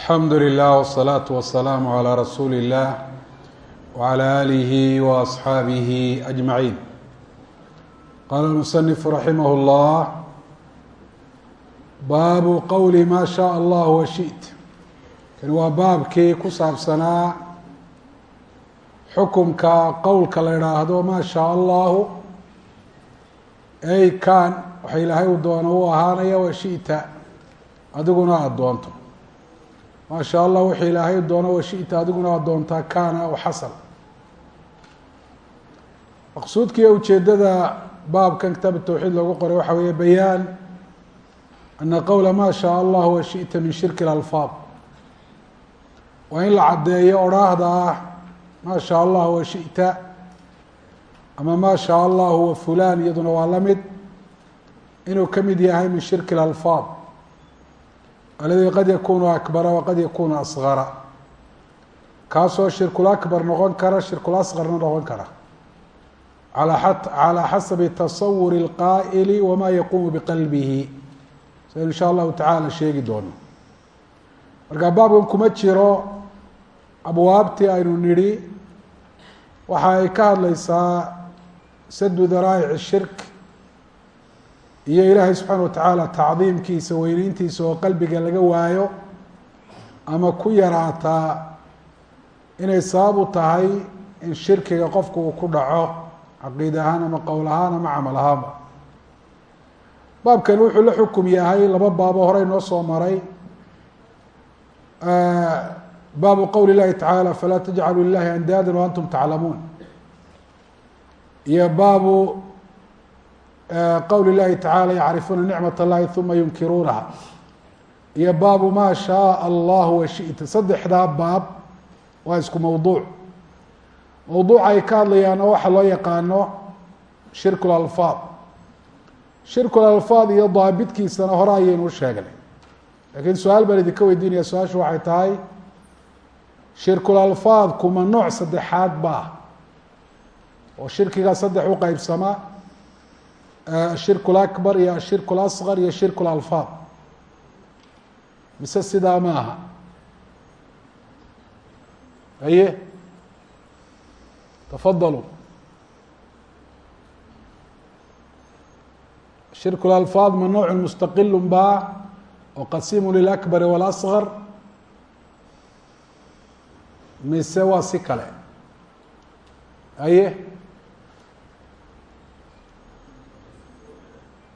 alxamdu لله wsalaatu wasalaamu calaa rasuuli الله wacalaa آله wa أجمعين ajmaciin المصنف almusanifu الله llah baabu qowli maa shaaa allah wa shit. Kan waa baabkii ku saabsanaa xukumka qowlka la idhaahdo maa shaaa allahu ay kan waxa ilaahay uu doono uu ahaanaya wa adiguna aada doonto maa sha allah wixii ilaahay doono washita adiguna aad doontaa kaana aw xasal. Maqsuudka iyo ujeedada baabkan kitaab tawxiid loogu qoray waxa weeye bayaan ana qowla ma shaa allah washita min shirki اlalfaad waa in la caddeeyo odhaahda ah ma sha allah washita ama ma shaa allahu wa fulan iyaduna waa la mid inuu ka mid yahay min shirki اlalfaad aladi qad yakunu akbara waqad yakunu asgara kaasoo shirkul akbar noqon kara shirkul asqarna noqon kara calaa xasabi tasawuri اlqaa'ili wama yaqumu biqalbihi saynu insha allahu tacala sheegi doono marka baabkan kuma jiro abwaabtii aynu nidhi waxa ay ka hadleysaa sadu daraa'ic shirk iyo ilaahay subxaana watacaala tacdiimkiisa weyneyntiisa oo qalbiga laga waayo ama ku yaraataa inay sabab u tahay in shirkiga qofku uu ku dhaco caqiid ahaan ama qowl ahaan ama camal ahaanba. Baabkani wuxuu la xukum yahay laba baabo horey noo soo maray. Baabu qowli اllahi tacaala falaa tajcaluu lilahi andaada waantum taclamuun. Iyo baabu qowli اllahi tacala yacrifuuna nicmat اllahi uma yunkiruunaha iyo baabu ma shaء allah washita saddexdaa baab waa isku mowduuc mowduuca ay ka hadlayaana waxa loo yaqaano shirk lalfaad shirk lalfaad iyo daabitkiisana hore ayaynu u sheegnay lakiin su-aal baan idinka weydiinaya su-aashu waxay tahay shirkulalfaad kuma nooc saddexaad ba oo shirkiga saddex u qeybsama ashirk اlakbar iyo ashirk اlasqar iyo shirk اlalfaad mise sidaa ma aha aye tafadaluu shirk اlalfaad ma nooc mustaqil ba oo qasimu lilakbari wاlasqar mise waa si kale aye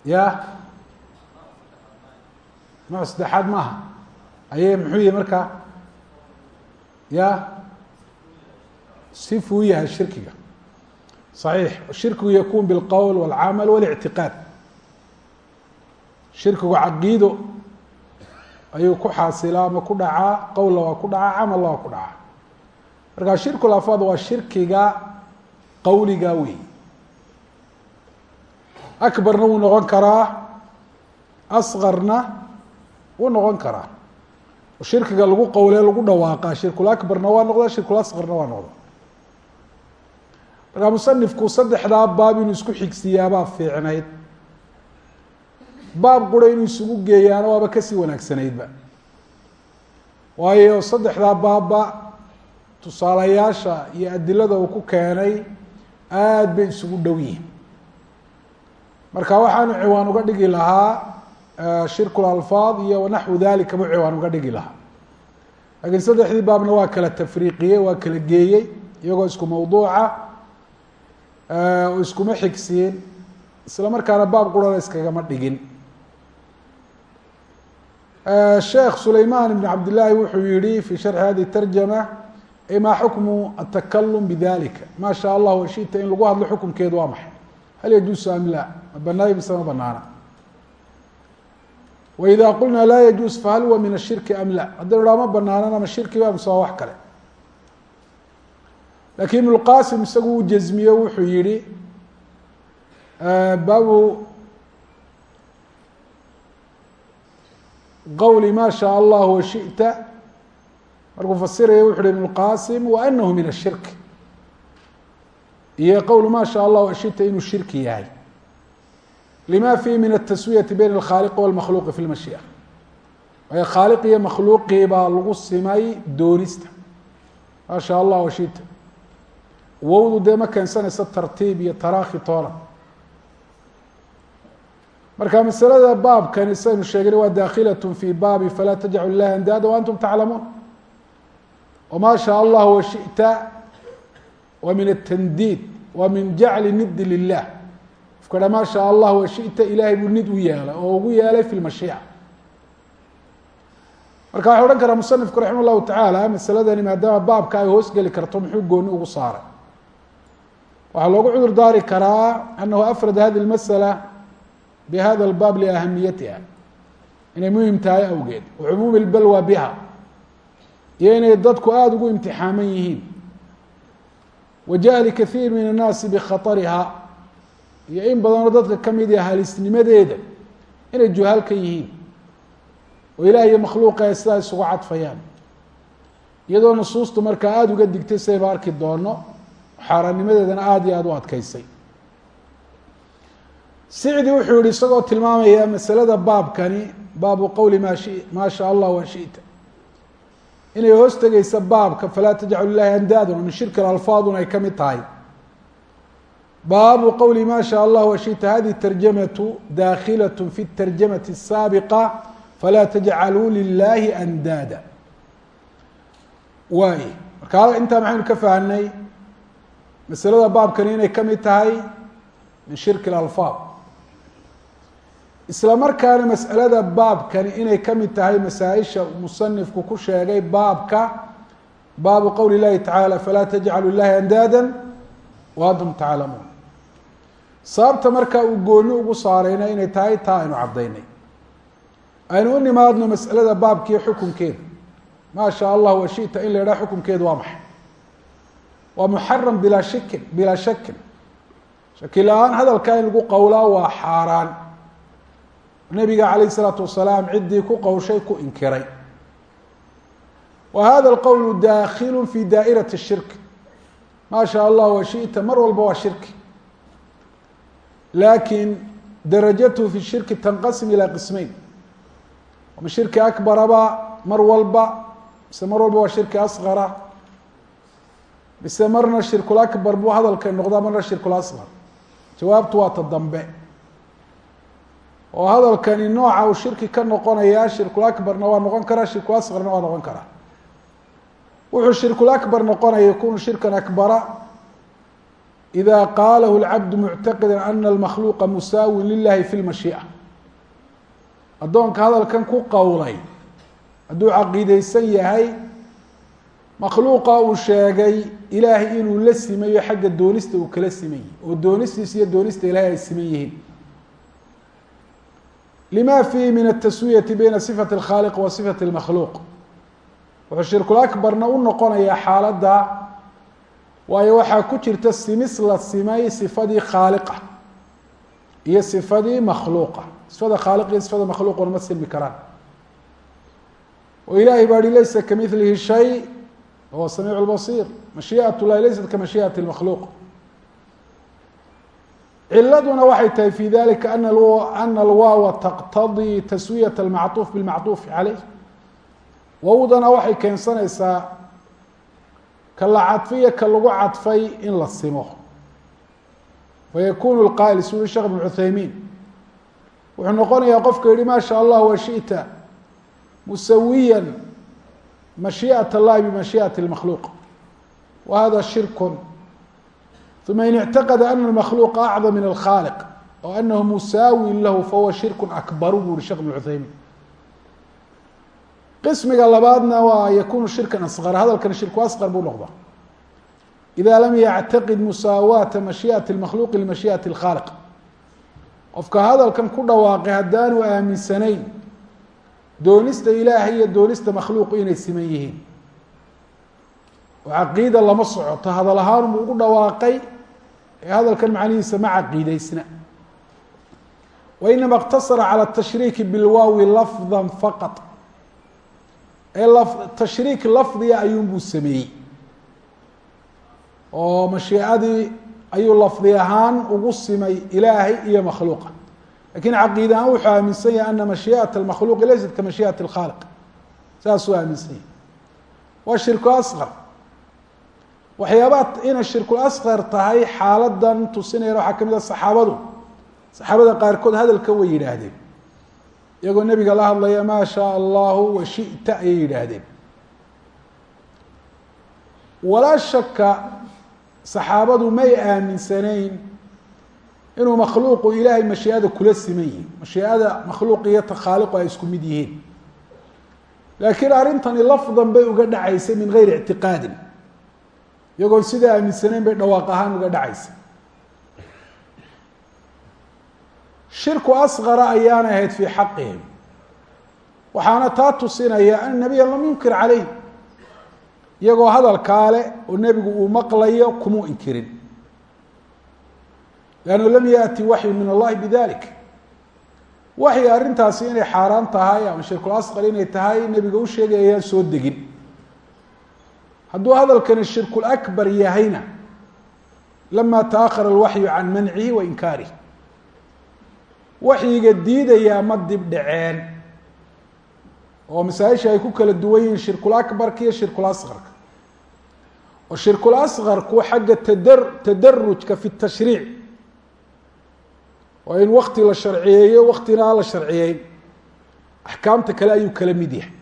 ya nooc saddexaad maaha aye muxuu yihi markaa ya sifuu yahay shirkiga صaxiix shirkigu yakun biاlqowl wاlcamal wاlictiqaad shirkigu caqiido ayuu ku xaasilaa ama ku dhacaa qowlna waa ku dhacaa camalna waa ku dhacaa marka shirku lafaad waa shirkiga qowliga wey akbarna wuu noqon karaa asqarna wuu noqon karaa shirkiga lagu qowlee lagu dhawaaqa shirkul akbarna waa noqda shirkul asqarna waa noqda markaa musanifku saddexdaa baab inuu isku xigsiyaabaa fiicnayd baab qura inuu isugu geeyaana waaba ka sii wanaagsanaydba waayo saddexdaa baabba tusaalayaasha iyo adilada uu ku keenay aada bay isugu dhow yihiin marka waxaanu ciwaan uga dhigi lahaa shirk lalfaad iyo wanaxwu dalika buu ciwaan uga dhigi lahaa. Lakiin saddexdii baabna waa kala tafriiqiyey waa kala geeyey iyagoo isku mawduuca oo iskuma xigsiin isla markaana baab qurana iskagama dhigin. Sheekh sulayman ibn cabd llaahi wuxuu yihi fi sharxi hadi tarjama ma xukmu atakalum bidalika ma sha allah washita in lagu hadlo xukumkeedu waa maxay hal yajuusu am la ma banaayo mise ma banaana waida qulna laa yajuus fahal huwa min ashirki am la haddaynu dhaha ma banaanana ma shirkiba mise waa wax kale. Lakin ibn lqasim isagu uu jazmiyo wuxuu yihi baabu qowli ma sha allah washita markuu fasiraya wuxu uhi ibn اlqasim wa anahu min ashirk iyo qowl ma sha allah washita inuu shirki yahay lima fihi min ataswiyati bayn اlkhaaliqi wاlmakhluuqi fi lmashii'a waayo khaaliq iyo makhluuqii baa lagu simay doonista maa sha allah washita wowdu dee ma keensanaysa tartiib iyo taraakhi toona marka masalada baabkani saynu sheegna waa dakhilaة fi baabi falaa tajcalu ilahi andaada waantum taclamuun wma shaء allah washita wa min atandiid wa min jacli nidi lilah qofka ma shaء allah washita ilahay buu nid u yeelay oo ugu yeelay fi lmashiica marka waxay odhan karaa musanifku raxima llahu tacaala masaladani maadaama baabka ay hoos geli karto muxuu gooni ugu saaray waxaa loogu cudur daari karaa anahu afrad hadi اmasala bhada اlbaab liahamiyatiha inay muhim tahay awgeed wacumuumi اlbalwa biha iyo inay dadku aada ugu imtixaaman yihiin wa jahli kaiir min الnaasi bikhaطariha iyo in badanoo dadka kamid a halisnimadeeda inay juhaal ka yihiin oo ilaah iyo makhluuqa ay sidaa isugu cadfayaan iyadoo nusuustu markaa aada uga digtay sidaynu arki doono xaaraannimadeedana aada iyo aada u adkeysay sicdi wuxuu yihi isagoo tilmaamaya masalada baabkani baabu qowli ma shi maa shaa allah wa shita inay hoos tegeysa baabka falaa tajcalu ilahi andaadun min shirki alfaadun ay ka mid tahay baabu qowli ma shaa allah wa shita hadihi tarjamatu dakhilaة fi tarjamati الsaabiqa falaa tajcaluu lilahi andaada waay marka intaa maxaynu ka fahanay masalada baabkani inay ka mid tahay min shirki اlalfaad isla markaana mas'alada baabkani inay ka mid tahay masaa-isha musanifku ku sheegay baabka baabu qowli اllahi tacaala falaa tajcalu ilahi andaada wa antum taclamuun. Sababta markaa uu gooni ugu saarayna inay tahay taa aynu caddaynay. Aynu u nimaadno mas'alada baabkiiyo xukunkeeda. Maa shaa allah wa shita in la idhaha xukunkeedu waa maxay? Waa muxaram bilaa shikin bilaa shakin shaki la'aan hadalkaa in lagu qowlaa waa xaaraan nabiga calayh isalaatu wasalaam ciddii ku qowshay ku inkiray. Wa hada alqowlu dakhilu fi daa'irati shirk. Maa shaa allah wa shita mar walba waa shirki laakiin darajatuhu fi shirki tanqasim ilaa qismeyn ama shirki akbaraba mar walba mise mar walba waa shirki asqara mise marna shirkul akbar buu hadalka noqdaa marna shirkul asqar jawaabtu waa ta dambe oo hadalkani nooca uu shirki ka noqonayaa shirkul akbarna waa noqon karaa shirkul asqarna waa noqon karaa. Wuxuu shirkul akbar noqonaya yakunu shirkan akbara. Ida qaalahu lcabdu muctaqida ana almakhluuqa musaawin lilahi fi lmashiica addoonka hadalkan ku qowlay hadduu caqiideysan yahay makhluuqa uu sheegay ilaahay inuu la simayo xagga doonista uu kala siman oo doonistiisa iyo doonista ilahay ay siman yihiin lima fiihi min ataswiyati bayna sifati اlkhaaliq wa sifati اlmakhluuq wuxuu shirkul akbarna u noqonayaa xaaladda waayo waxaa ku jirta simis la simay sifadii khaaliqa iyo sifadii makhluuqa sifada khaaliq iyo sifada makhluuquna ma silmi karaan oo ilahay baa hi laysa kamilihi shay wahuwa samiic lbasiir mashiiat llahi laysat ka mashiiati lmakhluuq ciladuna waxay tahay fi dalika ana ana alwaawa taqtadii taswiyat almacطuuf bilmacطuufi caleyh wowdana waxay keensanaysaa ka la cadfiyo ka lagu cadfay in la simo fayakunu lqaa'il suli sheekh ibn cuthaymiin wuxuu noqonayaa qofka yihi ma sha allah wa shita musawiya mashiiئaة اllahi bimashiiئaةi اlmakhluuq wa hada shirku uma in ictaqada ana makhluuqa acda min alkhaaliq oo anahu musaawin lahu fahuwa shirku akbaru buu yihi shekh bn cuthaymin qismiga labaadna waa yakunu shirka asqar hadalkan shirku asqar buu noqdaa ida lam yactaqid musaawaata mashiiati makhluuqi limashiiati اlkhaaliq qofka hadalkan ku dhawaaqay haddaanu aaminsanayn doonista ilaahay iyo doonista makhluuqu inay siman yihiin oo caqiida lama socoto hadal ahaan buu ugu dhawaaqay hadalkan macnihiisa ma caqiideysna wa inama اqtasara calى الtashriiki bilwaawi lafda faqaط ee tashriik lafdiga ayuunbuu sameeyey oo mashiicadii ayuu lafdi ahaan ugu simay ilaahay iyo makhluuqa lakin caqiida ahaan wuxuu aaminsan yahay ana mashiiئaة الmakhluuqi laysat ka mashiiئaة الkhaaliq saasuu aaminsan yahay waa shirku asqar waxyaabaha inay shirku asqar tahay xaaladan tusinayana waxaa ka mid a saxaabadu. Saxaabada qaarkood hadalka way yidhaahdeen. Iyagoo nebiga la hadlaya maa shaء allahu wa shiئta ayay yidhaahdeen. Walaa shaka saxaabadu may aaminsanayn inuu makhluuqu ilaahay mashiiada kula siman yihi mashiiada makhluuq iyo takhaaliqu ay isku mid yihiin. Laakiin arrintani lafdan bay uga dhacaysay min geyri ictiqaadin iyagoon sidaa aaminsanayn bay dhawaaq ahaan uga dhacaysay shirku asqara ayaana ahayd fii xaqihim. Waxaana taa tusinaya an nabiya lam yunkir caleyh iyagoo hadalkaa leh oo nebigu uu maqlayo kumuu inkirin. Lannu lam yaأti waxyu min allahi bidalik. Waxyi arrintaasi inay xaaraan tahay ama shirkul asqar inay tahay nebiga u sheegay ayaan soo degin hadduu hadalkani shirkul akbar yahayna lama taأkhara alwaxyu can mancihi wa inkaarih waxyiga diidayaa ma dib dhaceen. Oo masaaisha ay ku kala duwan yihiin shirkul akbarka iyo shirkul asqarka oo shirkul asqarku xagga tadar tadarujka fi tashriic. Waa in wakti la sharciyeeyo waktina aan la sharciyeyn. Axkaamta kale ayuu kala mid yahay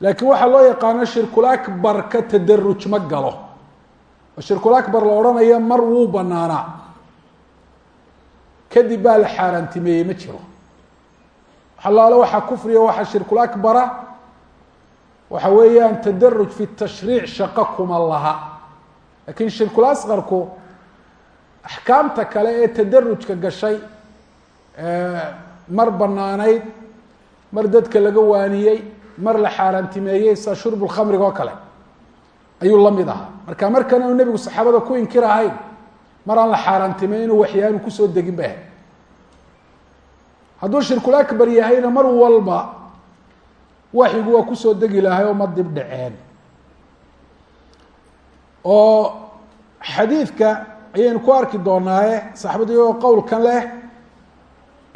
laakiin waxaa loo yaqaano shirkul akbarka tadaruj ma galo. Oo shirkul akbar la odhanayo mar wuu banaanaa. Kadib baa la xaaraantimeeyey ma jiro. Xalaale waxaa kufriga waxaa shirkul akbara waxa weeyaan tadaruj fi tashriic shaqo kuma laha laakiin shirkul asqarku axkaamta kale ee tadarujka gashay mar banaanayd mar dadka laga waaniyey mar la xaaraantimeeyey sida shurb lkhamriga oo kale. Ayuu la mid ahaa. Marka markan aanu nebigu saxaabada ku inkirahayn mar aan la xaaraantimeyn inuu waxyaanu ku soo degin ba ahayd hadduu shirkul akbar yahayna mar walba waxyigu waa ku soo degi lahay oo ma dhaceen. Oo xadiidka ayaynu ku arki doonaaye saxaabadu iyagoo qowlkan leh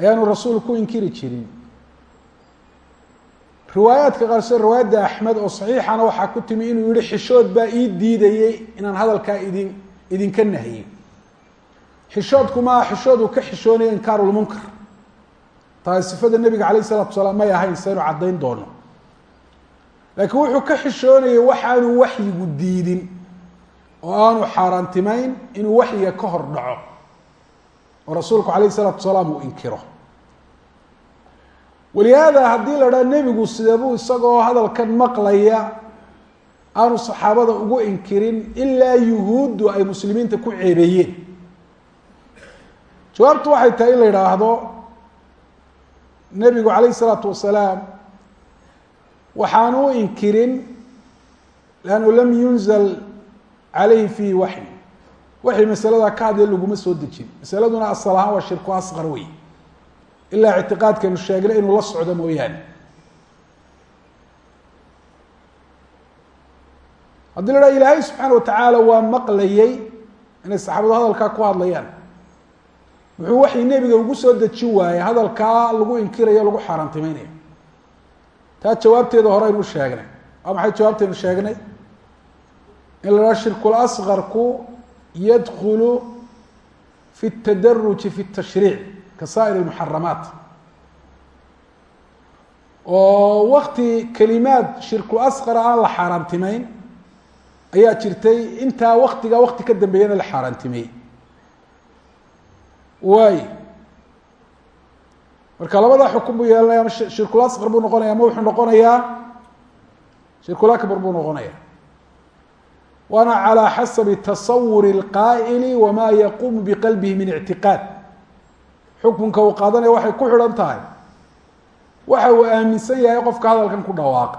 ayaanu rasuul ku inkiri jirin riwaayaadka qaar riwaayadda axmed oo saxiixana waxaa ku timi inuu yihi xishood baa ii diidayey inaan hadalkaa idin idinka nahiyey xishoodku maa xishood uu ka xishoonaya inkaarulmunkar taasi sifada nebiga calayh isalatu salaam may ahayn saynu caddayn doono laakiin wuxuu ka xishoonayay waxaanu waxyigu diidin oo aanu xaaraantimeyn inuu waxyiga ka hor dhaco oo rasuulku calayh isalaatu salaam uu inkiro walihaada haddii la dhaha nebigu sidabuu isagoo hadalkan maqlaya aanu saxaabada ugu inkirin ilaa yuhuuddu ay muslimiinta ku ceebeeyeen. Jawaabtu waxay tahay in la yidhaahdo nebigu calayh isalaatu wasalaam waxaan u inkirin lannu lam yunzal calayhi fiihi waxyi. Waxay masaladaa ka hadlay laguma soo dejin. Masaladuna asal ahaan waa shirku asqar wey ilaa ictiqaadkaynu sheegnay inuu la socdo mooyaane haddii la dhaha ilaahay subxaana watacaala waa maqlayey inay saxaabadu hadalkaa ku hadlayaan muxuu waxay nebiga ugu soo dejin waayey hadalkaa lagu inkirayo lagu xaaraantimeynaya taa jawaabteeda hore aynu sheegnay waa maxay jawaabtaynu sheegnay in la dhaha shirkul asqarku yadkulu fi اtadaruji fi الtashriic ka saa'ir اlmuxaramaat oo wakti kelimaad shirkul asqara aan la xaaraantimeyn ayaa jirtay intaa waktigaa wakti ka dambeeyana la xaaraantimeeyey waay marka labada xukun buu yeelanaya ama shirkul asqar buu noqonaya ama wuxuu noqonayaa shirkul akbar buu noqonaya waana calى xasabi tasawur اlqaa'ili wama yaquumu biqalbihi min ictiqaad xukunka uu qaadanaya waxay ku xidhan tahay. Waxa uu aaminsan yahay qofka hadalkan ku dhawaaqa.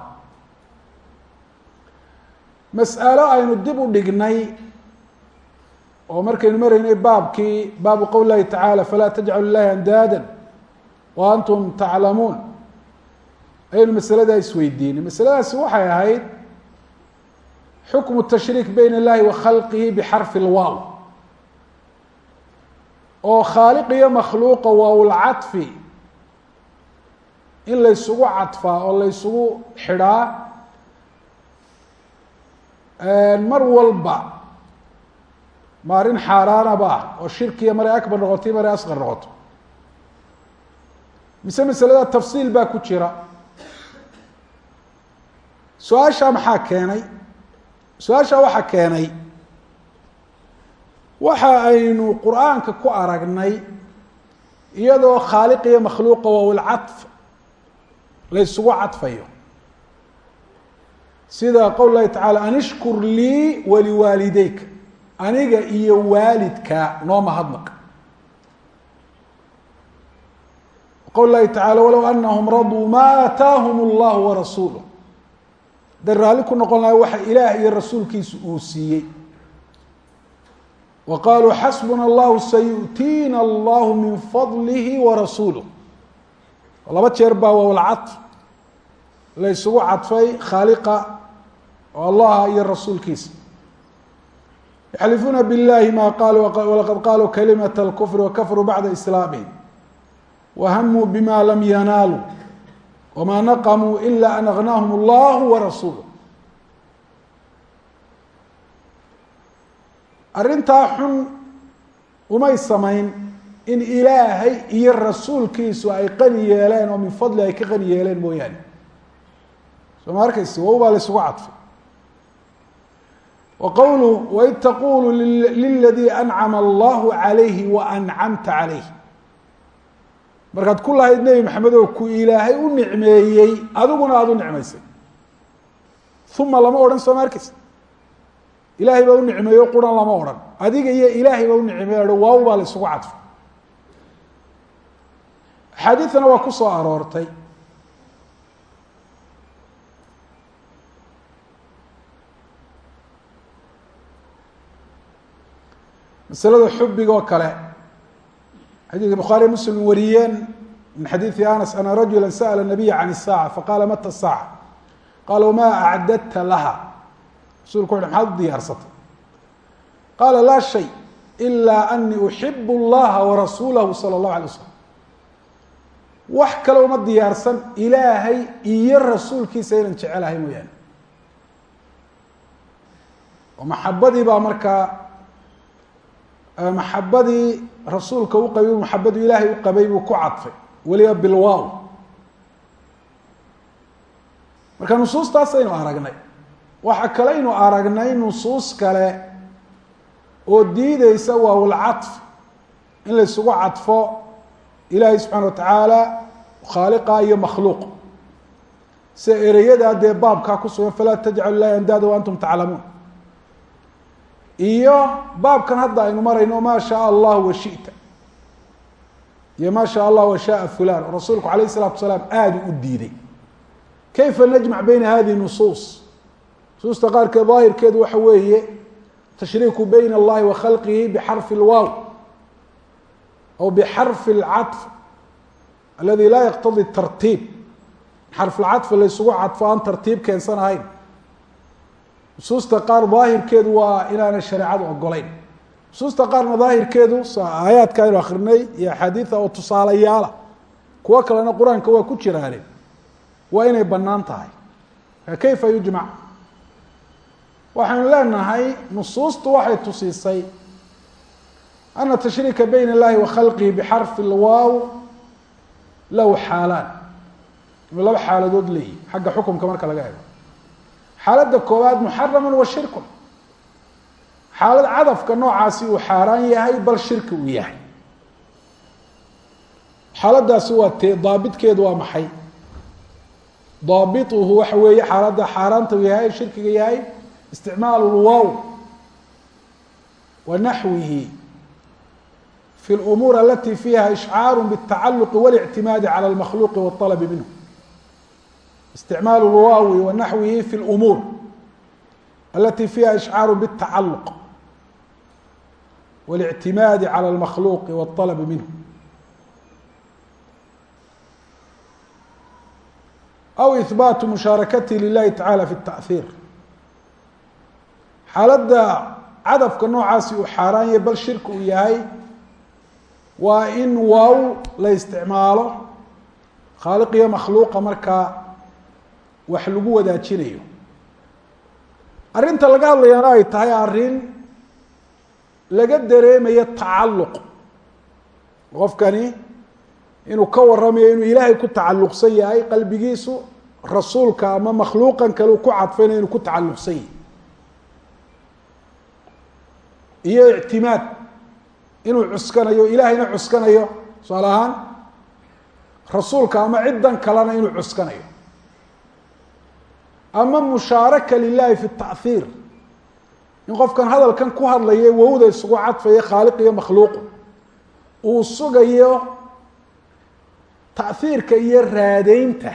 Mas'alo aynu dib u dhignay oo markaynu maraynay baabkii baabu qowl lahi tacaala falaa tajcalu ilahi andaada wa antum taclamuun ayaynu masaladaa isweydiinay masaladaasi waxay ahayd xukmu tashriik bayna اllahi wa khalqihi bixarfi اlwaaw oo khaaliq iyo makhluuqa waawlcadfi in laysugu cadfaa oo laysugu xidhaa mar walba ma arrin xaaraanaba ah oo shirkiya maray akbar noqoto iyo maray asqar noqoto. Mise masalada tafsiil baa ku jira. Su'aashaa maxaa keenay? Su'aashaa waxaa keenay waxa aynu qur'aanka ku aragnay iyadoo khaaliq iyo makhluuqa wawlcadf la ysugu cadfayo sida qowl lahi tacala an ishkur lii waliwaalideyka aniga iyo waalidka noo mahadnaq qowl lahi tacala walow anahum raduu ma aataahum اllahu warasuuluh hadday raalli ku noqon lahay waxa ilaah iyo rasuulkiisu uu siiyey waqaaluu xasbuna allahu sayu'tiina allahu min fadlihi warasuuluh laba jeer baa waawlcadf la ysugu cadfay khaaliqa oo allaha iyo rasuulkiisa. Yaxlifuuna biاllahi ma qaaluu walaqad qaluu kalimat اlkufri wakafaruu bacda islaamihim. Wahamuu bima lam yanaaluu wama naqamuu ila an agnaahum allahu warasuuluh arrintaa xun umay samayn in ilaahay iyo rasuulkiisu ay qani yeeleen oo min fadli ay ka qani yeeleen mooyaane. Soo ma wow baa la ysugu cadfay. Wa qowlu waid taqulu liladii ancama allahu calayhi wa ancamta calayh markaad ku lahayd nebi maxamed oo ku ilaahay u nicmeeyey adiguna aada u nicmaysay. Uma lama odhan soo ma ilaahay baa u nicmeeyo quran lama odhan adiga iyo ilaahay baa u nicmeeyo waaw baa la isugu cadfay axaadiidana waa ku soo aroortay masalada xubiga oo kale xadiidka bukhaariy muslim wariyeen min xadiidi anas ana rajula sa'la الnabiya can الsaaca faqala mata الsaaca qala wma acdadta laha rasulku wuxu maxaad u diyaarsatay qaala laa shay ilaa anii uxib اllaha warasuulahu salى اllahu alay wasalam wax kale uma diyaarsan ilaahay iyo rasuulkiisa inaan jecelahay mooyaane oo maxabadii baa markaa maxabadii rasuulka u qabay maxabadu ilaahay u qabay buu ku cadfay weliba bilwaaw marka nusuustaasaynu aragnay waxaa kalaynu aragnay nusuus kale oo diideysa waawlcaf in la laisugu cadfo ilaahay subxaana watacaala khaaliqa iyo makhluuq. Se ereyadaa dee baabkaa ku sugan falaa tajcalu ilahi andaada wa antum taclamuun iyo baabkan hadda aynu marayno maa shaaa allah washi'ta iyo maa shaa allah washaaa fulan oo rasuulku alayh الsalaatu wasalaam aada u diiday. Kayfa najmac bayna hadihi nusuus? nusuusta qaarkeed daahirkeedu waxa weeye tashriiku bayna allahi wa khalqihi bixarfi lwaaw aw bixarfi alcadf aladi laa yaqtadi tartiib xarfulcadfi laysugu cadfo aan tartiib keensan ahayn. Nusuusta qaar daahirkeedu waa inaanay shareecadu ogolayn nusuusta qaarna daahirkeedu aayaadka aynu akrinay iyo axaadiida oo tusaalayaala kuwo kalena qur'aanka waa ku jiraane waa inay bannaan tahay. Fakayfa yujmac? Waxaynu leenahay nusuustu waxay tusiisay ana tashriika bayn اllahi wa khalqihi bxarfi اlwaaw lahu xaalaan. Inuu laba xaaladood leeyihi xagga xukumka marka laga ego xaaladda koowaad muxarama wa shirkun. Xaalad cadafka noocaasi uu xaaraan yahay bal shirki uu yahay. Xaaladaasi waa te daabitkeedu waa maxay? Daabituhu waxa weeye xaaladda xaaraanta yahay shirkiga yahay isticmaalu lwow wa naxwihi fi lumuur alati fiiha ishcaaru bاtacaluqi waاlictimaadi calى اlmakhluuqi wاطalabi minhu isticmaalu lwaawi wa naxwihi fi lumuur alati fiiha ishcaaru bاtacaluq waاlictimaadi calى اlmakhluuqi wاطalabi minhu aw ihbaatu mushaarakatihi lilahi tacala fi اtaأhiir xaaladda cadafka noocaasi uu xaaraan yahay bal shirki uu yahay waa in waaw la isticmaalo. Khaaliq iyo makhluuqa markaa wax lagu wadaajinayo. Arrinta laga hadlayaana ay tahay arrin laga dareemayo tacalluq. Qofkani inuu ka waramayo inuu ilaahay ku tacalluqsan yahay qalbigiisu rasuulka ama makhluuqan kale uu ku cadfayna inuu ku tacalluqsan yahay iyo ictimaad. Inuu cuskanayo ilaahayna cuskanayo tusaale ahaan rasuulka ama ciddan kalena inuu cuskanayo. Ama mushaaraka lilahi fi tahiir in qofkan hadalkan ku hadlaya wowda isugu cadfaya khaaliq iyo makhluuqu uu sugayo tahiirka iyo raadeynta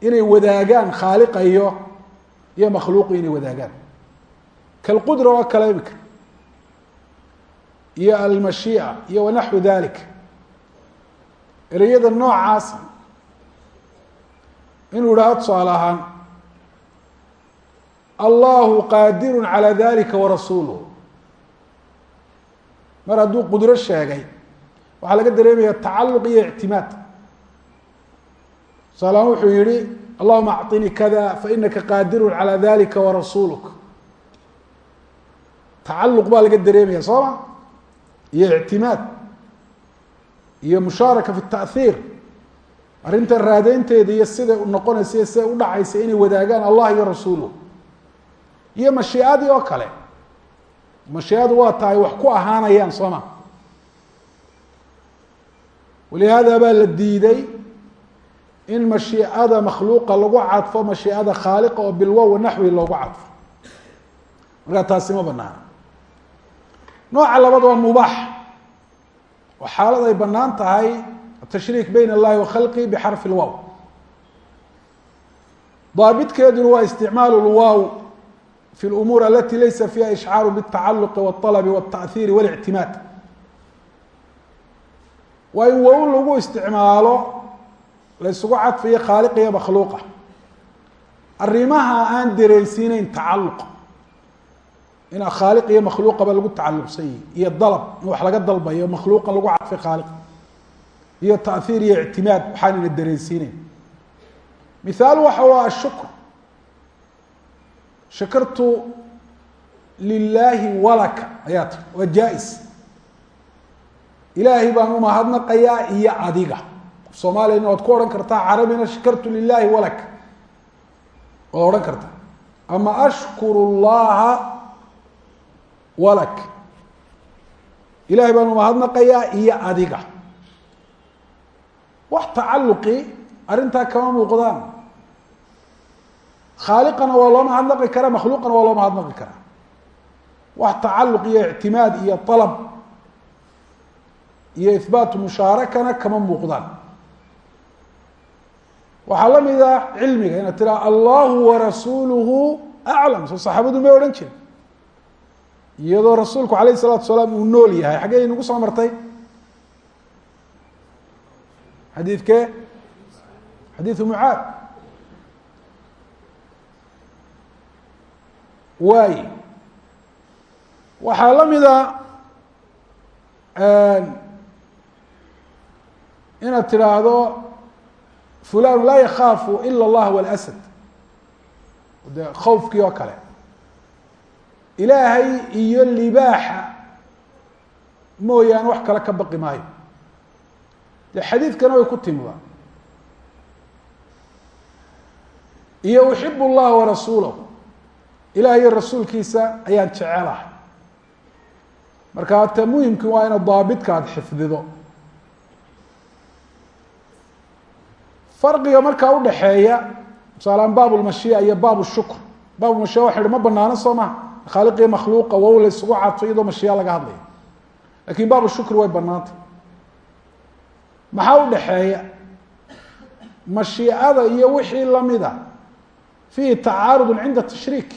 inay wadaagaan khaaliqa iyo iyo makhluuqu inay wadaagaan kalqudra oo kale imika iyo almashiica iyo wanaxwu dalik ereyada noocaas inuu idhaahdo tusaale ahaan allahu qaadiru calaa dalika warasuuluh mar hadduu qudro sheegay waxaa laga dareemaya tacaluq iyo ictimaad tusaale ahaan wuxuu yihi allahuma acطinii kada fainaka qaadiru calaa dalika warasuuluk tacaluq baa laga dareemaya soo ma iyo ictimaad. Iyo mushaaraka fi tahiir arrinta raadeynteeda iyo siday noqonaysa iyo siday udhacaysa inay wadaagaan allah iyo rasuuluh iyo mashiicadii oo kale. Mashiicadu waa tahay wax ku ahaanayaan soo ma walihaada baa la diiday in mashiicada makhluuqa lagu cadfo mashiicada khaaliqa oo bilwow naxwi loogu cadfo. Markaa taasi ma banaana nooca labaad waa mubaax oo xaalad ay banaan tahay atashriik bayn اllahi wa khalqihi bxarfi اlwaw daabitkeeduna waa isticmaalu lwaw fi lumuur alati laysa fiha ishcaaru bاtacaluqi wاطalbi wالtaأhiiri wاlictimaad waa in wow lagu isticmaalo la ysugu cadfayo khaaliq iyo makhluuqa arrimaha aan dareensiineyn tacaluq in khaaliq iyo makhluuqaba lagu tacaluqsan yihi iyo dalab wax laga dalbayo makhluuqa lagu cadfay khaaliq iyo taأhiir iyo ictimaad waxaanayna dareensiineyn mihaalu waxa waa ashukr shakartu lilaahi walaka ayaa tiri waa jaa-is. Ilaahay baan umahadnaqayaa iyo adiga. Soomaaliyana waad ku odhan kartaa carabina shakartu lilahi walak waad odhan kartaa ama ashkuru llaha walak. Ilahay baan umahadnaqayaa iyo adiga. Wax tacaluqi arrintaa kama muuqdaan. Khaaliqana waa loo mahadnaqi karaa makhluuqana waa loo mahadnaqi karaa. Wax tacaluq iyo ictimaad iyo alab iyo ihbaatu mushaarakana kama muuqdaan. Waxaa la mida cilmiga inaad tiraa allahu warasuuluhu aclam soo saxaabadu may odhan jirin iyadoo rasuulku alayh الsalatu salaam uu nool yahay xaggee inagu soo martay xadiidkee xadiiثu mucaad waay waxaa la mida inaad tidhaahdo fulan laa yakaafu ila اllah wاlasad de khawfkii oo kale ilaahay iyo libaaxa. Mooyaane wax kale ka baqi maayo. De xadiidkana way ku timida iyo uxib اllaha warasuulahu ilaah iyo rasuulkiisa ayaan jecelahay. Marka hata muhimki waa ina daabitka aada xifdido. Farqiga markaa udhaxeeya tusaalaan baab lmashiica iyo baab shukr. Baab mashiica waxa hi ma banaano soo maha khaaliqiyo makhluuqa wow la isugu cadfo iyadoo mashiica laga hadlayo laakiin baab shukri way banaantay maxaa udhaxeeya mashiicada iyo wixii lamida fiihi tacaarud cinda tashriik.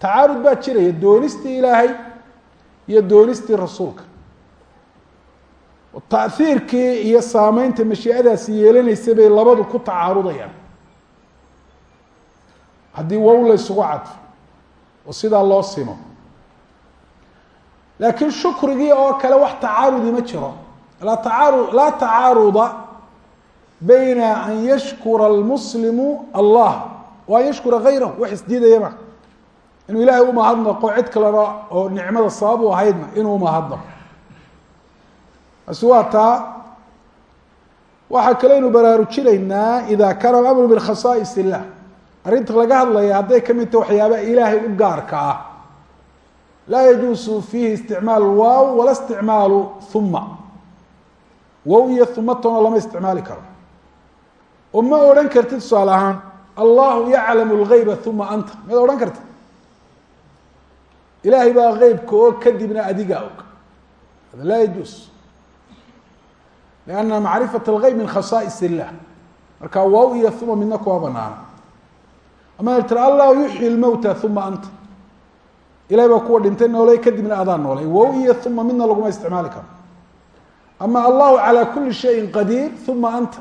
Tacaarud baa jiraya doonistii ilaahay iyo doonistii rasuulka. Taأhiirkii iyo saameynta mashiicadaasi yeelanaysa bay labadu ku tacaarudayaan. Haddii wow la ysugu cadfo oo sidaa loo simo. Laakiin shukrigii oo kale wax tacaarudi ma jiro. Laa taaru laa tacaaruda bayna an yashkura almuslimu allah. Wa an yashkura gayrahu wax isdiidaya ma. Inuu ilaahay umahadnaqo cid kalena oo nicmada sabab u ahaydna inuu umahadnaqo taasi waa taa waxaa kaleynu baraarujinaynaa ida kaana amru min khasaais illah arrinta laga hadlaya hadday ka mid tahay waxyaabaha ilaahay u gaarka ah. Laa yajuusu fiihi isticmaal waaw wala isticmaalu uma wow iyo umatona lama isticmaali karo. Oo ma odhan kartid tusaale ahaan allahu yaclamu lgeyba uma anta. Mid odhan karta. Ilaahay baa geybka og kadibna adigaa og. Hada laa yajuus. Lianna macrifat algeyb min khasaais illah marka wow iyo uma midna kuma banaana ama tira allahu yuxyi lmowta uma anta. Ilahay baa kuwa dhintay noolay kadibna adaa noolay. Wow iyo uma midna laguma isticmaali karo. Ama allahu calaa kuli shayin qadiir uma anta.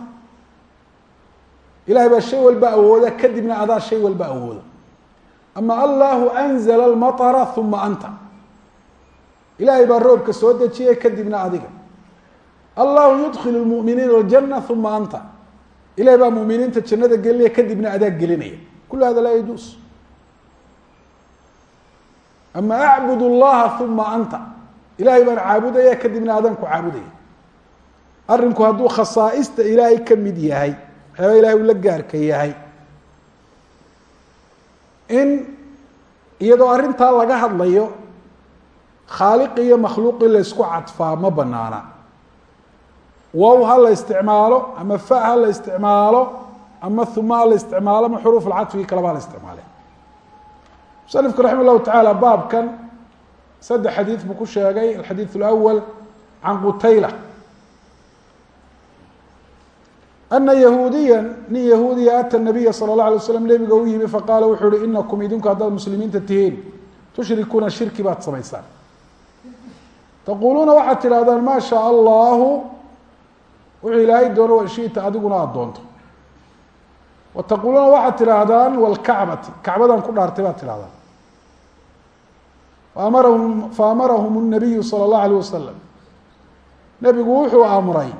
Ilahay baa shay walba awooda kadibna adaa shay walba awooda. Ama allahu anzla lmaطra uma anta. Ilahay baa roobka soo dejiyey kadibna adiga. Allahu yudkhilu lmuminiina ljana uma anta. Ilahay baa muminiinta jannada gelinaya kadibna adaa gelinaya kul hada laa yajuus ama acbud اllaha uma anta ilahay baan caabudaya kadibna adaan ku caabudaya arrinku hadduu khasaaista ilaahay ka mid yahay waxyaaba ilahay uu la gaarka yahay in iyadoo arrintaa laga hadlayo khaaliqi iyo makhluuqi la ysku cadfaa ma banaana wow ha la isticmaalo ama fa ha la ama uma la isticmaalo ama xuruuf alcadfigi kalebaa la isticmaale musanifku raxima llahu tacaala baabkan saddex xadiid buu ku sheegay alxadiid alawal can qutayla. Ana yahuudiya nin yahuudiya ata nabiya sala اllah alay waslam nebiga u yimi faqaala wuxuu uhi inakum idinku haddaad muslimiinta tihiin tushrikuuna shirki baad samaysaan. Taquuluuna waxaad tidhahdaan maa shaa allahu wuxuu ilaahay doono wa adiguna aada doonto wa taquluuna waxaad tidhaahdaan wlkacbati kacbadan ku dhaartay baad tidhahdaan faamarahum faamarahum الnabiyu salى اllahu alيh wasalam nebigu wuxuu amray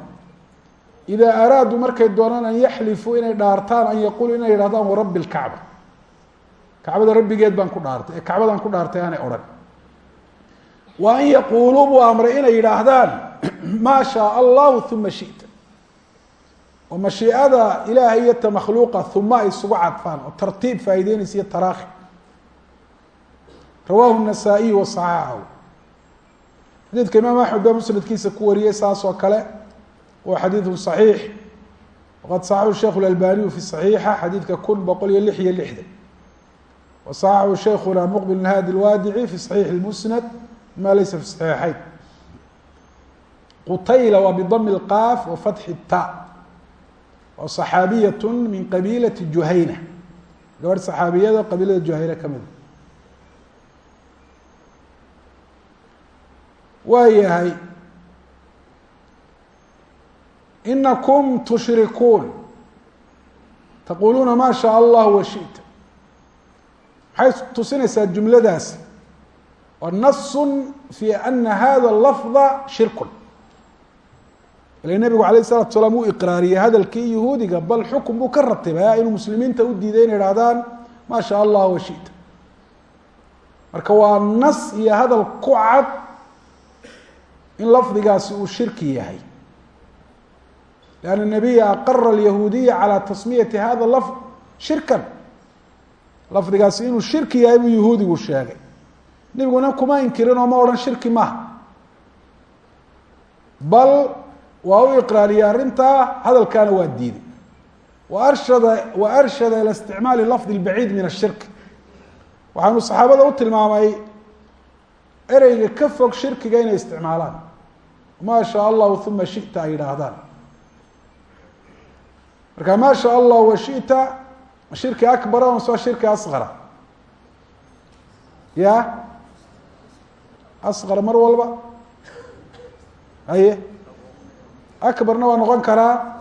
ida araaduu markay doonaan an yaxlifuu inay dhaartaan an yaquluu inay yidhahdaan warabbi اlkacba kacbada rabbigeed baan ku dhaartay ee kacbadan ku dhaartay aanay odhan wa an yaquuluu buu amray inay yidhaahdaan maa shaaa allahu uma shita oo mashiicada ilaahay iyo ta makhluuqa uma ay isugu cadfaan oo tartiib faa'ideynaysa iyo taraakhi. Rawaahu nasaa-iy wa saxaaxahu xadiidka imaam axmed baa musnadkiisa ku wariyey saas oo kale waa xadiidun saxiix. Waqad saxaxu sheikhu lalbaniyu fi saxiixa xadiidka kun boqol iyo lix iyo lixdan. Wa saxaxu sheikhuna muqbil haadi lwaadici fi saxiix lmusnad ma laysa fi saxiixayn. Qutayla waa bidami lqaaf wa fatxi ta waa صaxaabiyat min qabiilati juhayna gabadh saxaabiyada qabiilada juhayna ka mida waa yahay inakum tushrikuun taquluuna ma shaء allah washita maxay tusinaysaa jumladaasi wa nasu fi ana hada lafظa shirku ila nebigu alayه الsalatu salaam uu iqraariyey hadalkii yahuudiga bal xukun buu ka ratibaya inuu muslimiinta u diiday inay ihahdaan ma shaء allah washita marka waa nas iyo hadal ku cad in lafdigaasi uu shirki yahay لأن النabiya aqara الyahuudiya calى tasmiyati hada lafظ shirkan lafdigaasi inuu shirki yahay buu yahuudigu sheegay nebiguna kuma inkirin oo ma odhan shirki maha bal waa u iqraariyey arrintaa hadalkaana waa diiday waarshada wa arshada ilى isticmaali lafظ الbaciid min الshirk waxaanu saxaabada u tilmaamay ereyga ka fog shirkiga inay isticmaalaan ma shaء allahu uma shita ay yidhaahdaan marka ma shaء allah wa shita shirki akbara o soo shirki asqara ya asqar mar walba aye akbarna waa noqon karaa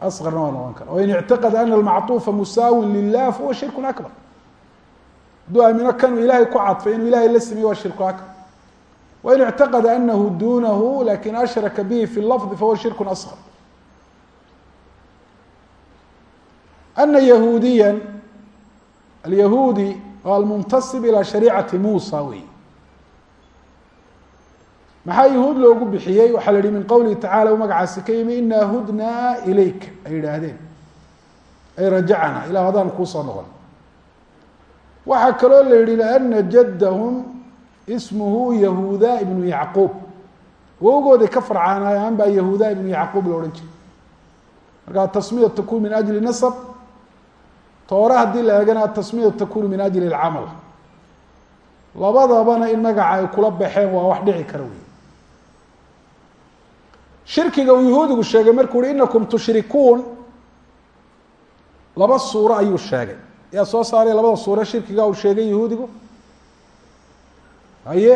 asqarna waa noqon karaa wain اctaqada ana almacطufa musaawin lilah fahuwa shirku akbar hadduu aamino kanuu ilahay ku cadfay inuu ilahay la sameeye waa shirku akbar wain اctaqada anahu dunahu lakin ashraka bihi fi lafظi fahuwa shirku asqar ana yahuudiya alyahuudi oo almuntasib ilى shariicati muusa wey maxaa yahuud loogu bixiyey? Waxaa la yihi min qowlihi tacala u magacaasi ka yimi inaa hudnaa ilayk ay yidhaahdeen. Ay rajacna ilah adaan kuusoo noqon. Waxaa kaloo la yihi lana jaddahum ismuhu yahuuda ibnu yacquub. Wowgooday ka farcaanayaan baa yahuuda ibnu yacquub la odhan jiray. Markaa tasmiya takun min ajli nasab. Toore haddii la eegana tasmiya takunu min ajli اlcamal labadabana in magaca ay kula baxeen waa wax dhici kara wey shirkiga uu yahuudigu sheegay markuu uhi inakum tushrikuun. Laba suuro ayuu sheegay. Yaa soo saaray labada suuro shirkiga uu sheegay yahuudigu haye?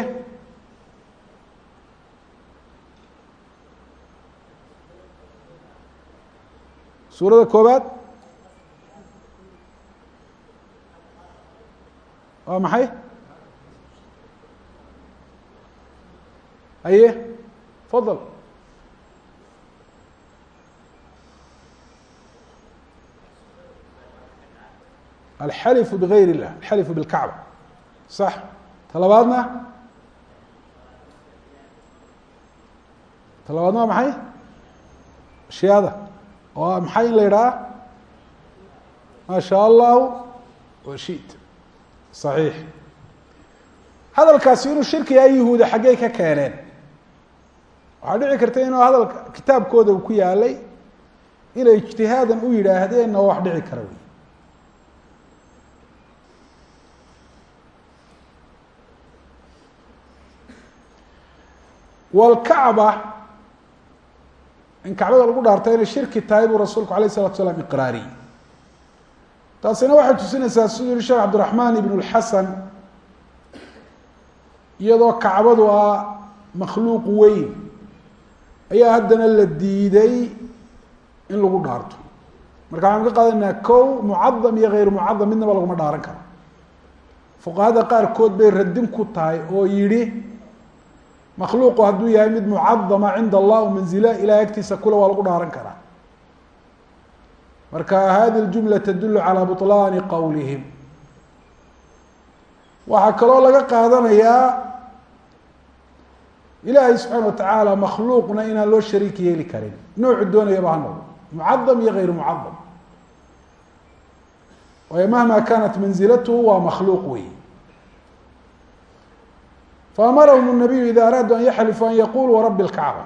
Suurada koobaad waa maxay? Haye? Fadal alxalifu bigayr illah alxalifu bilkacba sax ta labaadna ta labaadna waa maxay ashyaada oo maxay in la yidhaha maa shaa allahu wa shit صaxiix hadalkaasi inuu shirkigaa yahuuda xaggey ka keeneen waxaa dhici karta inuu hadalka kitaabkooda ku yaalay inay ijtihaadan u yidhaahdeenna wax dhici kara walkacba in kacbada lagu dhaarto inay shirki tahay buu rasuulku alayh isalatu salaam iqraariyey taasina waxay tusinaysaa siduu yihi sheekh cabdiraxmaan ibnu lxasan iyadoo kacbadu ah makhluuq weyn ayaa haddana la diiday in lagu dhaarto. Marka waxaan ka qaadanaynaa kow mucadam iyo hayr mucadam midnaba laguma dhaaran karo fuqahada qaarkood bay radin ku tahay oo yihi makhluuqu hadduu yahay mid mucadama cinda allah manzila ilahay agtiisa kule waa lagu dhaaran karaa. Marka hadi ljumla tadulu calaa buطlaani qowlihim waxaa kaloo laga qaadanayaa ilaahay subxaana watacaala makhluuqna inaan loo shariik yeeli karin. Noocu doonayaba ha noqdo. Mucadam iyo gayr mucadam waayo mahma kanat manzilatuhu waa makhluuq wey faamarahum الnabiyu ida araaduu an yaxlifuu an yaquluu warabi اlkacba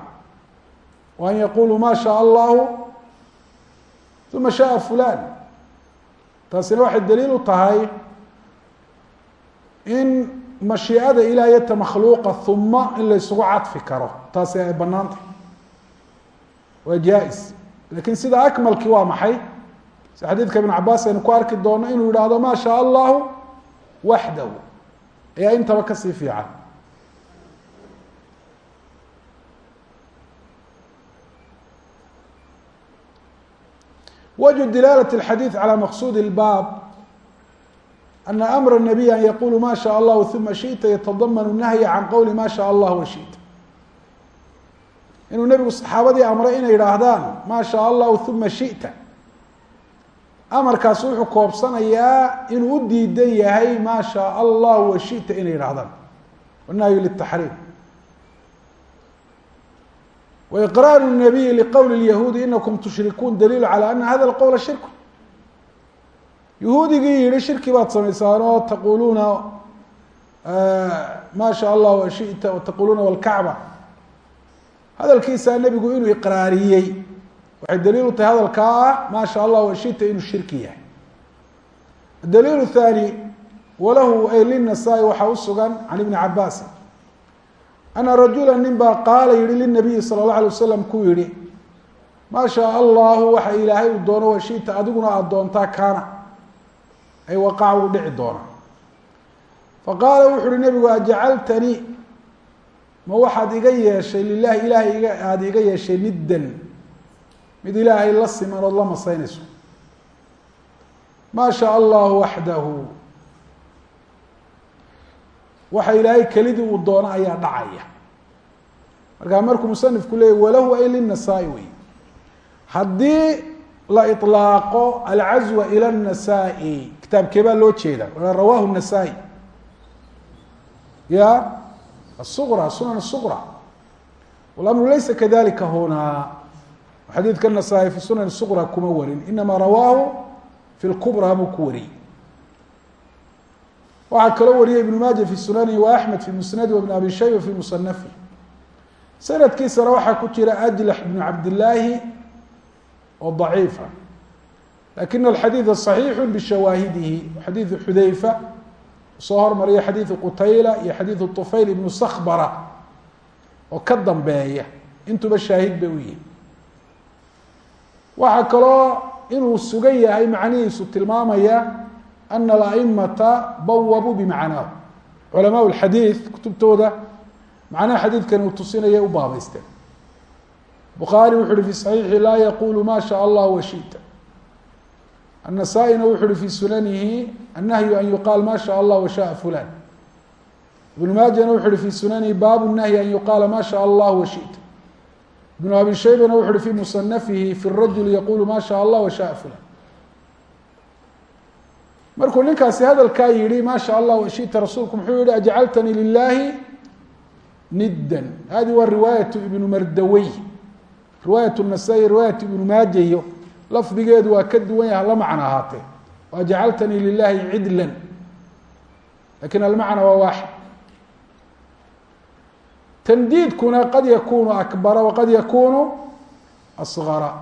wa an yaquluu ma shaء allahu uma shaءa fulan taasina waxay daliil u tahay in mashiicada ilaahiyata makhluuqa huma in la ysugu cadfi karo taasi ay banaan tahay waa jaa-is lakin sida akmalkii waa maxay si xadiidka ibn cabaas aynu ku arki doono inuu yidhaahdo ma shaء allahu waxdahu ayaa intaba kasii fiican wجه dilaalة الxadيiث عalى maqsud الbاb أن أmr النabiy an yqulu ma shaء الlah ثuma shiئta yتضmن النahي can qowli ma shaء الlah وaشhiئta inuu nebigu صaxaabadii amray inay yidhaahdaan ma shaء الlah ثuma shiئta amarkaas wuxuu koobsanayaa inuu u diidan yahay ma shaء الlah وaشhiئta inay yidhahdaan والnahyu للتaxriim وإqrاar النabiyi لqwl الyahuudi inakum tushrikuun daliil calى ana hada اqowla shirku yahuudigii yihi shirki baad samaysaan oo taquluuna ma shaء allah وashita وtaquluuna wاlkacba hadalkiisaa nebigu inuu iqraariyey waxay daliil u tahay hadalkaa ah ma shaء allah washita inuu shirki yahay adaliil الثاني walahu ay lلنasaa-i waxaa usugan can iبni cabaasi ana rajula nin baa qaala yihi linabiyi sala اllahu alay wasalam ku yihi maa shaa allahu waxa ilaahay uu doono washita adiguna aada doontaa kaana. Ay waqaca u dhici doona. Faqaala wuxu uhi nebigu ajacaltanii ma waxaad iga yeeshay lilahi ilahay iga aada iga yeeshay niddan. Mid ilaahay la siman ood la masaynayso. Maa shaa allahu waxdahu waxa ilaahay kelidii uu doono ayaa dhacaya. Markaa markuu musanifku leeyay walahu ay linasaa-i wey haddii la ilaaqo alcazwa ila nasaa-i kitaabkee baa loo jeeda rawaahu nasaa-i ya? Asuqra sunan suqra walamru laysa kadalika hunaa xadiidka nasaa-i fi sunan suqra kuma warin. Inamaa rawaahu fi lkubraa buu ku wariyey waxaa kaloo wariyay ibn maaja fi sunanihi wa axmed fi musnadi wa ibn abi shayba fi musanafi sanadkiisana waxaa ku jira ajlax bnu cabdillaahi oo daciifa. Lakina alxadiida صaxiixu bishawaahidihi xadiidu xudayfa soo hormariya xadiidu qutayla iyo xadiidu طufayl ibnu sakbara oo ka dambeeya. Intuba shaahid bay u waxaa kaloo inuu sugan yahay macnihiisu tilmaamaya ana alaimata bawabuu bimacnaahu culamaa اlxadiid kutubtooda macnaha xadiidkani uu tusinaya u baabeysteen bukhaari wuxu uhi fi صaxiixi laa yaqulu ma shaء allah washita النasaaئina wuxu uhi fi sunanihi الnahyu an yuqaal ma shaء allah washaء fulan ibn maajana wuxu uhi fi sunanihi bab الnahyi an yuqaala ma shaء allah washita ibn abi shaybana wuxu uhi fi musanafihi fi الrajul yaqulu ma shaء allah washaء fulan markuu ninkaasi hadalkaa yihi maasha allah washita rasuulku muxuu yihi ajcaltanii lilaahi niddan. Hadi waa riwaayatu ibnu mardawey riwaayat nasaa-i riwaayat ibnu maaja iyo lafdigeedu waa ka duwan yaha lamacna ahaatee. Ajcaltanii lilaahi cidlan. Lakin almacna waa waaxid. Tandiidkuna qad yakunu akbara waqad yakunu asgara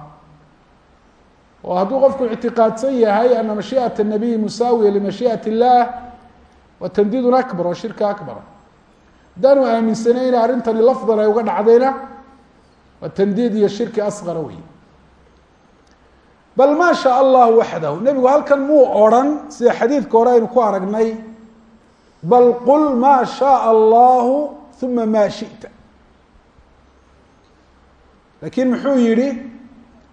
oo hadduu qofku ictiqaadsan yahay ana mashiiئaة الnabiyi musaawiya limashiiئaة الlah wa tandiidun akbar waa shirka akbar haddaanu aaminsanayna arrintani lafdan ay uga dhacdayna waa tandiid iyo shirki asqara wey bal ma shaء allah waxdahu nebigu halkan muu odrhan sida xadiidka hore aynu ku aragnay bal qul ma shaء allahu uma ma shiئta lakin muxuu yihi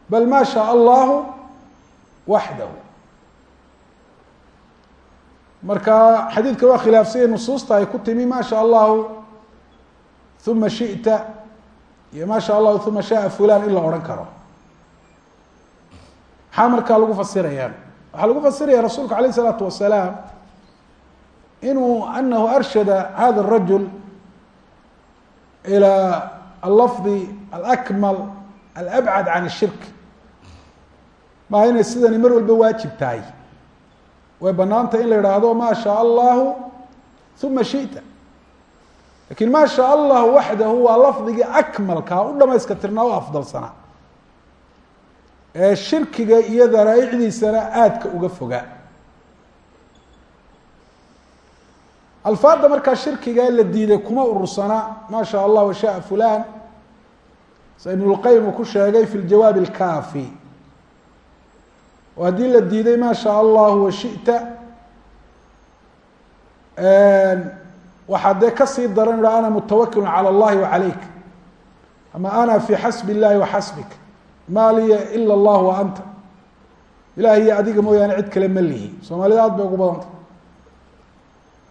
bal ma shaء allahu waxdahu marka xadiidka waa khilaafsanya nusuusta ay ku timi ma shaء allahu uma shiئta iyo ma shaء allahu uma shaءa fulan in la odhan karo maxaa markaa lagu fasiraya waxaa lagu fasiraya rasuulku alayه الsalaatu wasalaam inuu anahu arshada hada الrajul ilى alafظ alakmal alabcad can الshirk maaha inay sidani mar walba waajib tahay way banaanta in la yidhaahdo ma shaء allahu uma shiئta lakin ma shaء allahu waxdahu waa lafdigii akmalkaa u dhamayska tirnaa o afdalsanaa ee shirkiga iyo daraaicdiisana aadka uga fogaa alfaadda markaa shirkiga la diiday kuma urursana ma shaء allah washaء fulan sa ibn اlqayim uu ku sheegay fi ljawaab اlkaafi oo haddii la diiday ma shaء allahu washiئta waxaa dee kasii daran ana mutawakilu calى اllahi وعalayk ama ana fi xasbi اllahi وaxasbik ma liya ila اllah wa anta ilaah iyo adiga mooyaane cid kale ma lihi soomaalida aad bay ugu badanta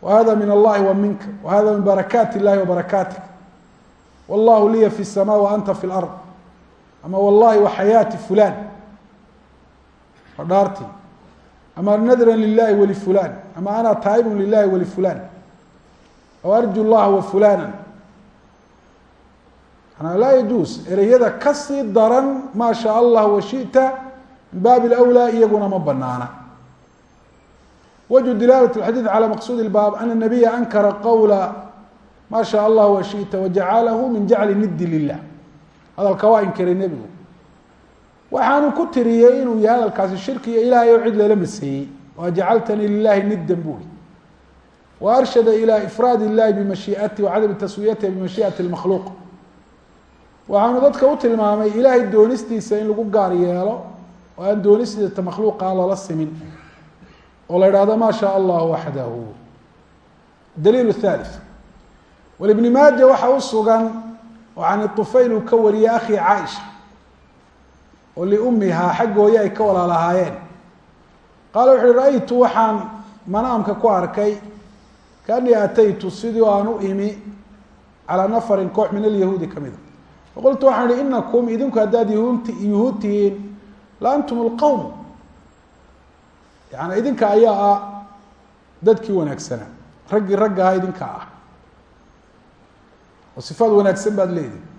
wa hada min allahi wa minka wa hada min barakaati اllahi wa barakaatik wallahu liya fi الsma wa anta fi اlard ama wallahi wa xayaati fulan dhaartii ama nadra lilahi walifulan ama ana taa'ibu lilahi walifulan aw arju llaha wafulana manaa laa yajuus. Ereyada ka sii daran maa shaa allah washita min baab iyaguna ma banaana wajhu dilaalat xadiid calaa maqsuud ilbaab ana nabiya ankara qawla maa shaa allah washita wajaclahu min jacli niddi lilah hadalka waa inkiray nebigu waxaanu ku tiriyey inuu yahay hadalkaasi shirki iyo ilaahay oo cid lala maseeyey wa jacaltanii lilahi nidan buuri wa arshada ilaa ifraad illahi bimashiiati wa cadami bimashiiati lmakhluuq waxaanu dadka u tilmaamay ilaahay doonistiisa in lagu gaar yeelo oo aan doonistiisa makhluuqa loola simin. Oo la idhaahdo maa shaa allah waxdahu daliil thalif walibni maaja waxa u sugan oo can ifayl uu ka wariyey akhi caaisha oo liumihaa xaggooye ay ka walaalahaayeen. Qaala wuxu uhi ra-ytu waxaan manaamka ku arkay kaanii ataytu sidii aan u imi calaa nafarin koox min alyahuudi ka mida. Faqultu waxaan ihi inakum idinku haddaad yuhuud yuhuud tihiin la antum lqowm yani idinka ayaa ah dadkii wanaagsanaa raggii ragga ahaa idinka ah. Oo wanaagsan baad leedihi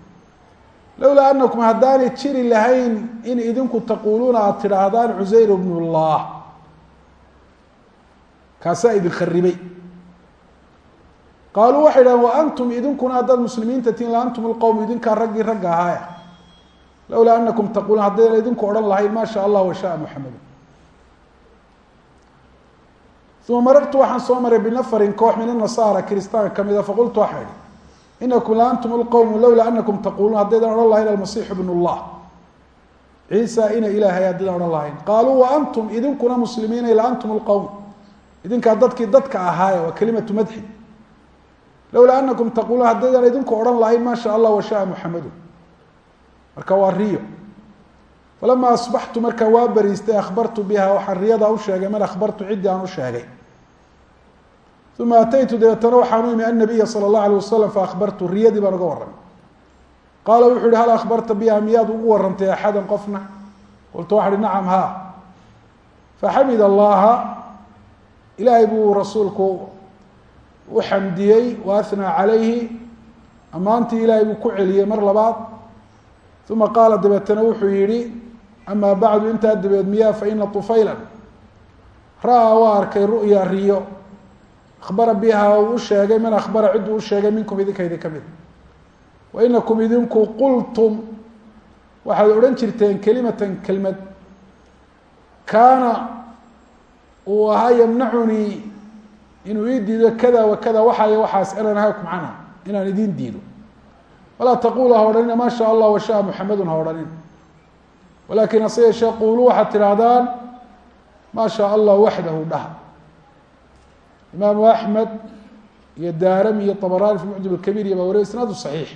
lowlaa anakum haddaanay jiri lahayn in idinku taquuluuna aada tidhaahdaan cusayr bn llah kaasaa idin kharibay qaaluu wa antum idinkuna haddaad muslimiinta tihiin la antum lqowm idinkaa raggii ragga ahaaya lowlaa anakum taquuluun haddayna idinku odhan lahayn ma sha allah wa shaء muxamed uma marartu waxaan soo maray binafarin koox min anasaara kiristaanka kamida faqultu waxaa inakum la antum lqowm lowlaa anakum taquuluun. Haddaydan odhan lahayn almasiixu bn llah ciisa ina ilaahay haddaydan odhan lahayn qaaluu wa antum idinkuna muslimiina la antum lqowm idinkaa dadkii dadka ahaaye waa kelimatu madxi. Lowlaa anakum taquuluun. Haddaydan idinku odhan lahayn ma sha allah wa shaء muxamedu marka waa riyo. Falama asbaxtu markaa waa beriistay akhbartu biha waxaan riyada u sheegay man akhbartu ciddii aan u sheegay uma ataytu dabeetana waxaan u imi annabiya sala اllahu alay wasalam faahbartu riyadii baan uga warramay qaala wuxuu yihi hal akhbarta biha miyaad ugu warantay axadan qofna qultu waxa uhi nacam ha faxamid allaha ilaahay buu rasuulku u xamdiyey wa ahnaa calayhi ammaantii ilaahay buu ku celiyey mar labaad uma qaala dabeetana wuxuu yihi amaa bacdu intaa dabeed miyaa faina طufayla ra'a arkay ru'ya riyo akhbara biha u sheegay man akhbara cidduu u sheegay minkum idinka idin ka mid wa inakum idinku qultum waxaad odhan jirteen kelimatan kelmad kaana uu ahaa yamnacunii inuu ii diido kada wa kada waxaas ana nahaakum canha inaan idin diido walaa taqulu ha odhanina ma sha allah wa shaء muxamedun ha odhanin walakin hase yeeshee quuluu waxaad tidhaahdaan ma sha allah waxdahu dhaha imaamu axmed iyo daarami iyo طabarani fi mucjam اkabiir iyo baa wariy isnaadu صaxiix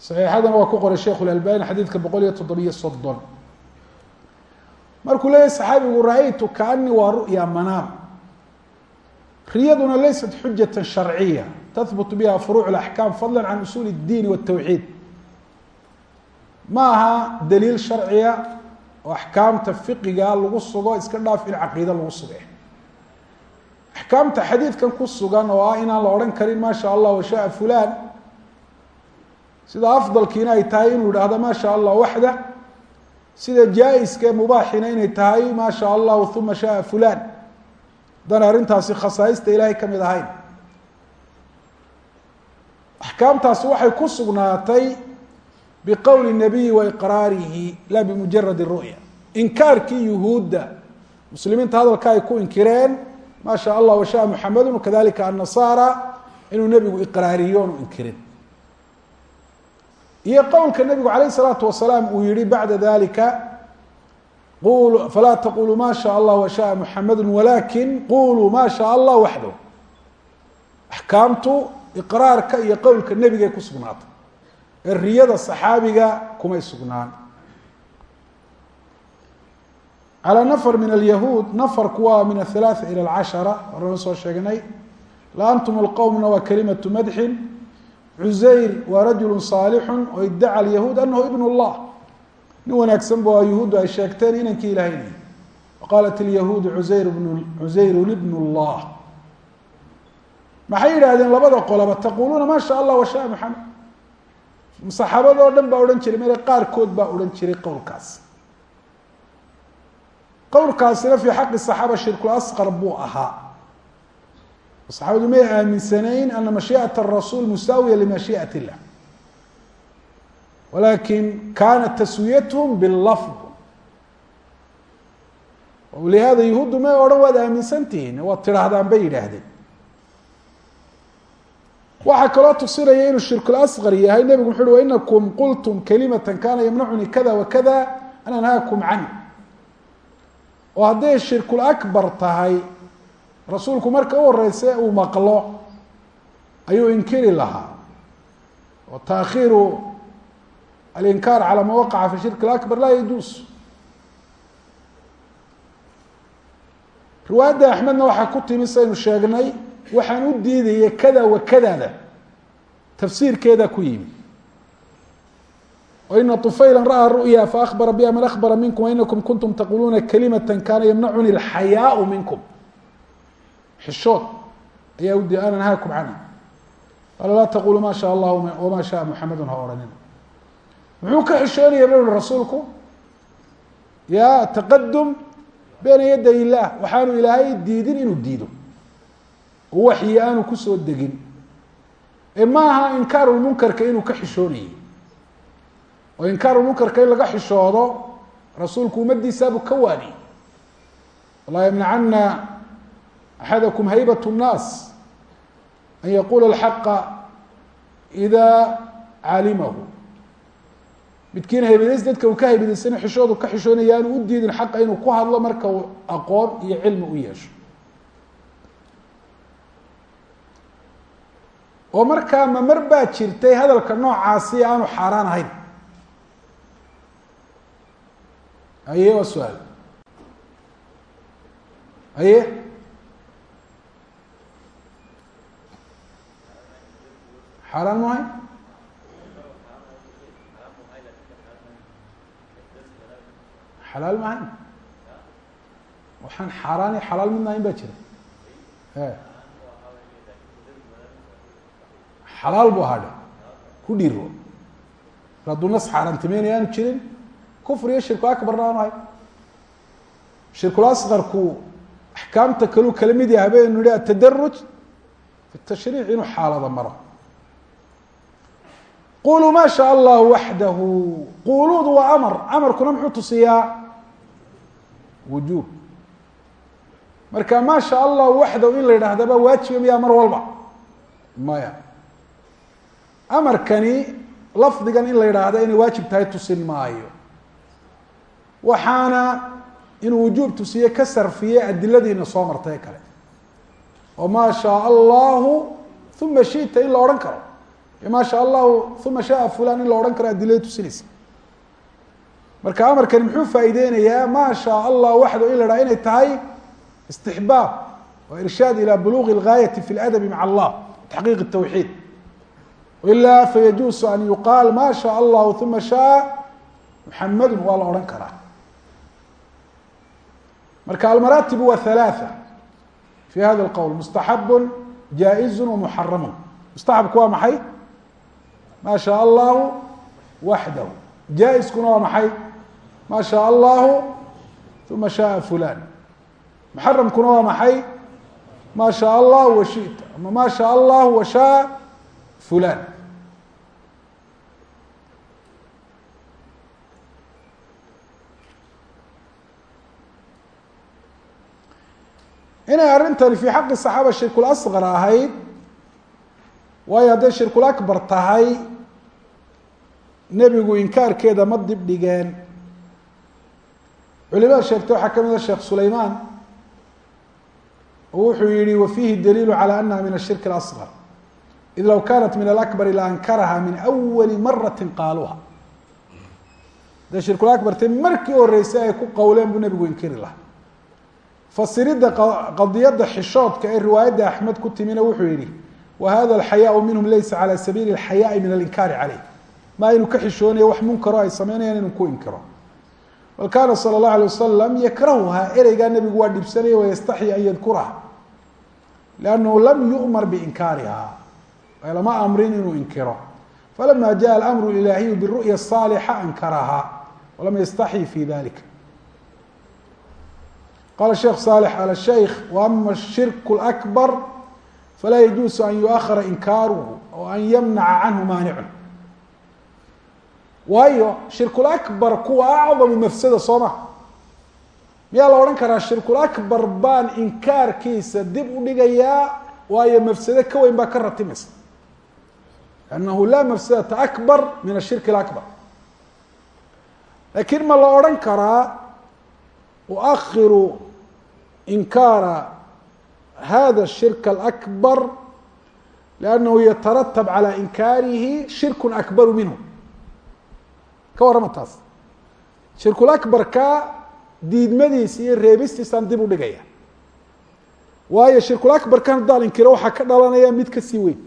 صaxiixadana waa ku qoray sheikh اlalbani xadiidka boqol iyo toddobiyo soddon markuu leeyahy saxaabigu ra-aytu kaani waa ru'ya manaam riyaduna laysat xujaة sharciya tahbut biha furuuc اaxkaam fadla can usuuli الdiin wالtawxiid ma aha daliil sharciya oo axkaamta fiqiga lagu sugo iska dhaaf in caqiide lagu suge axkaamta xadiidkan ku sugan oo ah inaan la odhan karin ma sha allah washaء fulan sida afdalkiina ay tahay inuu idhaahdo ma sha allah waxda. Sida jaa-iska mubaaxina inay tahay ma sha allahu uma shaء fulan haddaan arrintaasi khasaaista ilaahay ka mid ahayn. Axkaamtaasi waxay ku sugnaatay biqowli nabiyi wa iqraarihi la bimujarad ru'ya. Inkaarkii yuhuudda muslimiinta hadalka ay ku inkireen ma sha allah washaء muxamedu kadalika annasaara inuu nebigu iqraariyo onu inkirin iyo qowlka nebigu alayh الsalaatu wasalaam uu yihi bacda dalika qulu falaa taquluu ma shaء allah washaء muxamedu walakin quluu ma shaء allah waxdahu axkaamtu iqraarka iyo qowlka nebigay ku sugnaatay ee riyada saxaabiga kumay sugnaan calى nafr min alyahuud nafarku waa min aلhalaaثa ilى اlcashara horana soo sheegnay la antum اlqowmna waa kalimatu madxin cusayr waa rajulu saalixu oo iddaca alyahuud anahu ibn اllah nin wanaagsan ba yahuuddu ay sheegteen inankii ilahaynay waqaalat ilyahuudu usayr bn cusayrun ibn اllah maxay yidhaahdeen labada qolaba taquluuna ma sha allah washaء maxamed saxaabadoo dhan baa odhan jiray mele qaarkood baa odhan jiray qowlkaas qowlkaasina fii xaqi saxaaba shirkul asqar buu ahaa. Saxaabadu may aaminsanayn ana mashiiat arasuul musaawiya limashiiat illah. Walakin kaanat taswiyathm bilafd lihaada yahuuddu may odhan waad aaminsantihiin waad tidhaahdaan bay yidhaahdeen. Waxaa kaloo tusinaya inuu shirkul asqar yahay nebigu wuxu uhi wainakum qultum kalimatan kana yamnacunii kada wakada an anhaakum can oo hadday shirkul akbar tahay rasuulku marka u horeyse uu maqlo ayuu inkiri lahaa. Oo taakhiiru alinkaar calaa ma waqaca fi shirk اakbar laa yajuus. Riwaayadda axmedna waxaa ku timi saynu sheegnay waxaan u diidaya kada wa kadada. Tafsiirkeeda ku yimi o ina طufayla ra'aa ru'ya faأkbara biha man akbara minkum wainakum kuntum taquluuna kalimata kana ymnacuni اlxayaaءu minkum xishood ayaa u di ana nahaakum canha qaala laa taqulu ma sha allah wama shaء muxamadu ha odhanina muxuu ka xishoonaya ba ui rasuulku ya taqadum beyna yaday illaah waxaanu ilaahay diidin inuu diido oo waxyi aanu kusoo degin ee ma aha inkaarulmunkarka inuu ka xishoonayay oo inkaarulmunkarka in laga xishoodo rasuulku ummadiisaabu ka waaniyey walaa yamnacana axadakum haybat الnaas an yaqula alxaqa ida calimahu midkiin haybadays dadka uu ka haybadaysana xishoodu ka xishoonaya aanu u diidin xaqa inuu ku hadlo marka uu aqoon iyo cilmi u yeesho. Oo markaa ma mar baa jirtay hadalka noocaasi aanu xaaraan ahayn aye waa su'aal. Aye. Xaaraan mu ahayn xalaal ma ahayn waxaan xaaraan iyo xalaal midna ahayn baa jira. E xalaal bu ahaa dhe ku dhiiro hadduu nas xaaraantimeynaya jirin kufr iyo shirku akbarna aanu ahayn shirkulasqarku axkaamta kaluu kala mid yahay baynu nihi atadaruj fi tashriic inuu xaalada maro quluu ma sha allahu waxdahu quluudu waa amar amarkuna muxuu tusiyaa wujuub marka ma sha allahu waxdahu in la yidhaahdaba waajiba miyaa mar walba maya amarkani lafdigan in la yidhaahda inay waajib tahay tusin maayo waxaana inuu wujuub tusiye ka sarfiye adiladiina soo martay kale oo ma shaa allahu uma shita in la odhan karo ma sha allahu uma shaaa fulan in la odhan karo adilada tusinaysa marka amarkani muxuu faa'iideynayaa ma shaa allah waxdo in la dhaha inay tahay istixbaab wa irshaad ilى buluغi اlgaayati fi اladabi maca allah taxqiiq الtawxiid ila fayajuusu an yuqaal ma shaa allahu uma shaaa muxamadu waa la odhan karaa marka almaraatib waa halaaثa fi hada اlqowl mustaxabu jaaئizu wamuxaramu mustaxabku waa maxay ma shaء allahu waxdahu jaa-iskuna waa maxay ma shaء allahu uma shaءa fulan muxaramkuna waa maxay ma shaء allah washita ama ma shaء allah washaء fulan inay arintani fii xaqi saxaaba shirkul asqar ahayd waayo hadday shirkul akbar tahay nebigu inkaarkeeda ma dibdhigeen culimada sheegtay waxaa ka mid a sheekh sulaymaan. Oo wuxuu yihi wafiihi daliilu calى anaha min ashirki اasqar id low kanat min alakbari la ankaraha min awali marati qaaluuha. Dee shirkul markii horeysay ay ku qowleen buu nebigu inkiri lahaa fasirida qadiyada xishoodka ee riwaayadda axmed ku timina wuxuu yihi wahada alxayaau minhum laysa calaa sabiili alxayaai min alinkaari caleyh maa inuu ka xishoonayo wax munkaro ay sameynayaan inuu ku inkiro. Bal kaana sala allahu alay wasalam yakrahuhaa ereygaa nebigu waa dhibsanaya wayastaxyi an yadkuraha liannahu lam yu'mar biinkaarihaa lama amrin inuu inkiro. Falama jaa alamru ilaahiyu biru'ya saalixa ankarahaa walam yastaxyi fi dalika qala sheekh saalix al shaykh wa ama ashirku اlakbar falaa yajuusu an yuahara inkaaruhu oo an yamnaca canhu maanicun waayo shirkulakbar kuwa acdamu mafsada soo ma miyaa la odhan karaa shirkulakbar baan inkaarkiisa dib u dhigayaa waayo mafsado ka weyn baa ka ratimaysa. Annahu laa mafsadata akbar min ashirki اlakbar laakiin ma la odhan karaa uahiru inkaara hada الshirk الأكبر لأnnahu yataratb عalى inkaarihi shirk أكbaru minhu ka warrama taas shirkulakbarka diidmadiisa iyo reebistiisaan dib u dhigaya waayo shirkulakbarkan haddaan inkiro waxaa ka dhalanaya mid kasii weyn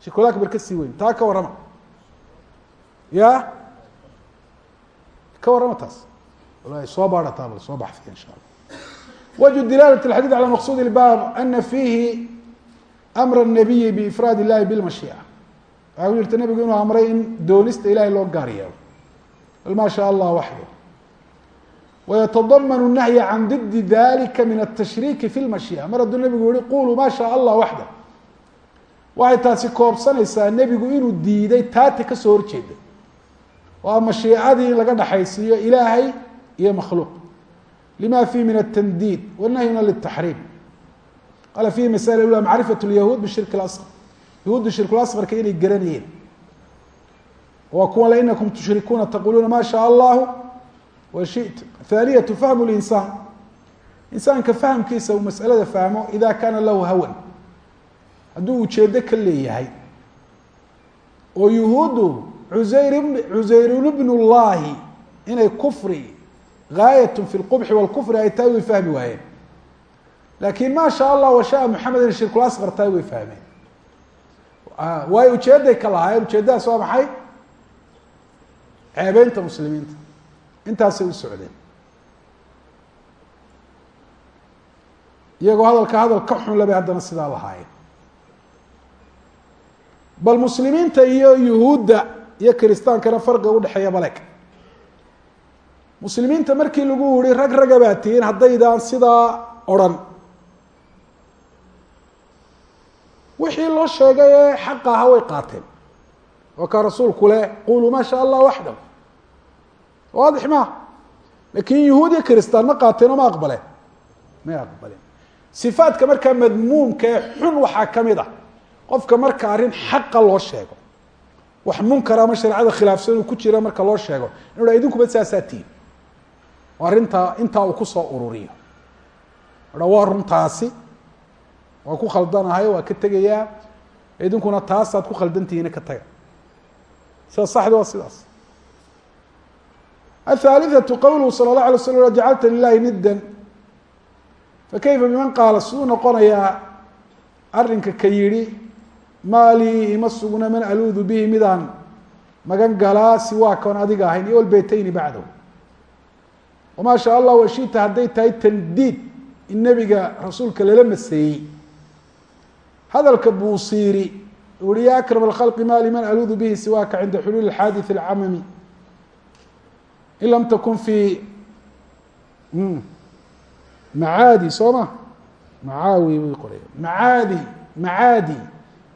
shirkul akbar ka sii weyn taa ka warrama ya ka warrama taas wallahi soo baadhataa bal soo baxfiya insha allah wجه dilaalة الxadيث عalى maqsud الbab ana fiihi أmr النabiyi bإfraad الlahi bاlmashiiئة waxaa ku jirta nebigu inuu amray in doonista ilahay loo gaar yeelo bal ma shaء allah waxdo وyتضmن النahي can didi dalika min التashriiki fi اlmashiiئة mar hadduu nebigu yihi quluu ma shaء allah waxda waxay taasi koobsanaysaa nebigu inuu diiday taata kasoo horjeeda waa mashiicadii in laga dhaxaysiiyo ilaahay iyo makhluuq lma fihi min التndid wnahyuna lلتaxriim qala fihi masألة ula macrifaة الyahuud bshirk اأصغر yahuudda shirkulasqarka inay garanayeen waa kuwa le inakum tushrikuuna taquluuna ma shaء allahu wa shiئtum thaaniyatu fahmu اlinsaan insaanka fahamkiisa uu mas'alada fahmo ida kana lahu hawan hadduu ujeedo ka leeyahay oo yuhuuddu usayr cusayrun bn اllahi inay kufri gaayat fi lqubxi wاlkufri ay tahay way fahmi waayeen laakiin ma sha allah washaء moxamed inay shirkulasqar tahay way fahmeen waayo ujeeday ka lahaayeen ujeedadaas waa maxay ceebeynta muslimiinta intaasay u socdeen iyagoo hadalka hadal ka xun labay haddana sidaa lahaayeen bal muslimiinta iyo yuhuudda iyo kiristaankana farqiga udhexeeya balek muslimiinta markii lagu yihi rag raga haddaydaan sidaa odrhan wixii loo sheegay ee xaqa ahaa way qaateen. Oo kaa rasuulku leh quluu ma sha allah waxdahu. Waadix maa laakiin yuhuud iyo kiristaan ma qaateen oo ma aqbaleen may aqbaleen sifaadka markaa madmuumka ee xun waxaa ka mid ah. Qofka marka arrin xaqa loo sheego. Wax munkar ama shareecada khilaafsan uu ku jira marka loo sheego. Inu ha idinkuba saasaa tihin oo arrintaa intaa uu ku soo ururiyo. Odha waa runtaasi. Waa ku khaldanahay waa ka tegayaa. Idinkuna taasaad ku khaldantihiina ka taga. Sida saxdi waa sidaas. Athaalithatu qowluhu sala allah alay slam jacalta lilahi niddan. Fakayfa biman qaala siduu noqonayaa arrinka ka yidhi maa ima sugna man aluudu bihi midaan. Magan galaa siwaa adiga ahayn iyo walbaytayni bacdahu wama shaء allah washita hadday tahay tandiid in nebiga rasuulka lala maseeyey hadalka buusiiri uu hi ya akram اkhalqi ma liman aluudu bihi siwaaka cinda xuluuli xaadiث اlcamami in lam takun fi macaadi soo ma macaawi bu qoraya macaadi macaadi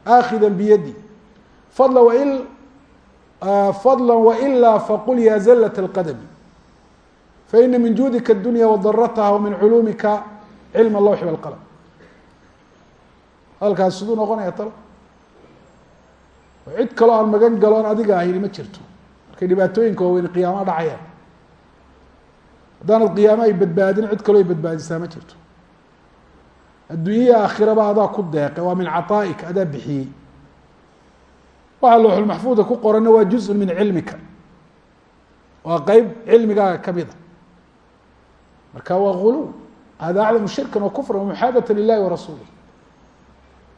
akhida biyadi fadla wail fadla wailaa faqul ya zalt اlqadmi faina min juudika اdunya wadarataha wamin culuumika cilm اlawxi wاlqalm hadalkaas siduu noqonaya talo cid kaloo aan magan galoon adiga ahayni ma jirto markay dhibaatooyinka waaweyn qiyaama dhacayaan haddaanad qiyaamo ay badbaadin cid kaloo ay badbaadisaa ma jirto adduunyaya aakhiraba adaa ku deeqe waa min caطaa'ika adaa bixiyey waxaa looxulmaxfuudka ku qoranna waa juzun min cilmika waa qeyb cilmigaaga kamida marka waa guluw hada aclamu shirkan wa kufran wamuxaadata lilahi warasuulih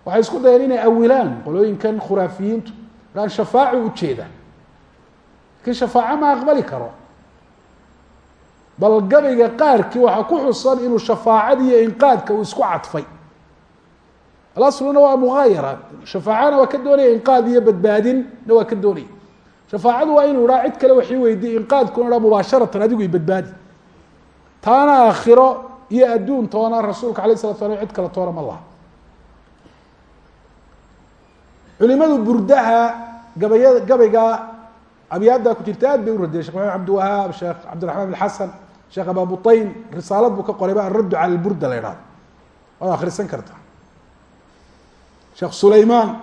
waxay isku dayeen inay awilaan qolooyinkan khuraafiyiintu. Aan shafaaco ujeeda laakiin shafaaco ma aqbali karo. Bal gabayga qaarkii waxaa ku xusan inuu shafaacadii iyo inqaadka isku cadfay. Alasluna waa mugaayara shafaacana waa ka doonaya inqaad iyo badbaadinna waa ka doonaya. Shafaacadu waa inuu idhaa cid kale waxii weydiiy inqaadkuna taana aakhiro iyo adduun toona rasuulka alay slat slam cid kale toona ma laha. Culimadu burdaha gabayada gabayga abyaaddaa ku jirta bay u radiyay shekh maxamed abdiwahaab sheekh cabdiraxmaan bin xasan sheekh ababuطayn risaalad buu ka qoray ba araddu cala burda la ihahdo waad akhrisan karta. Sheekh sulaymaan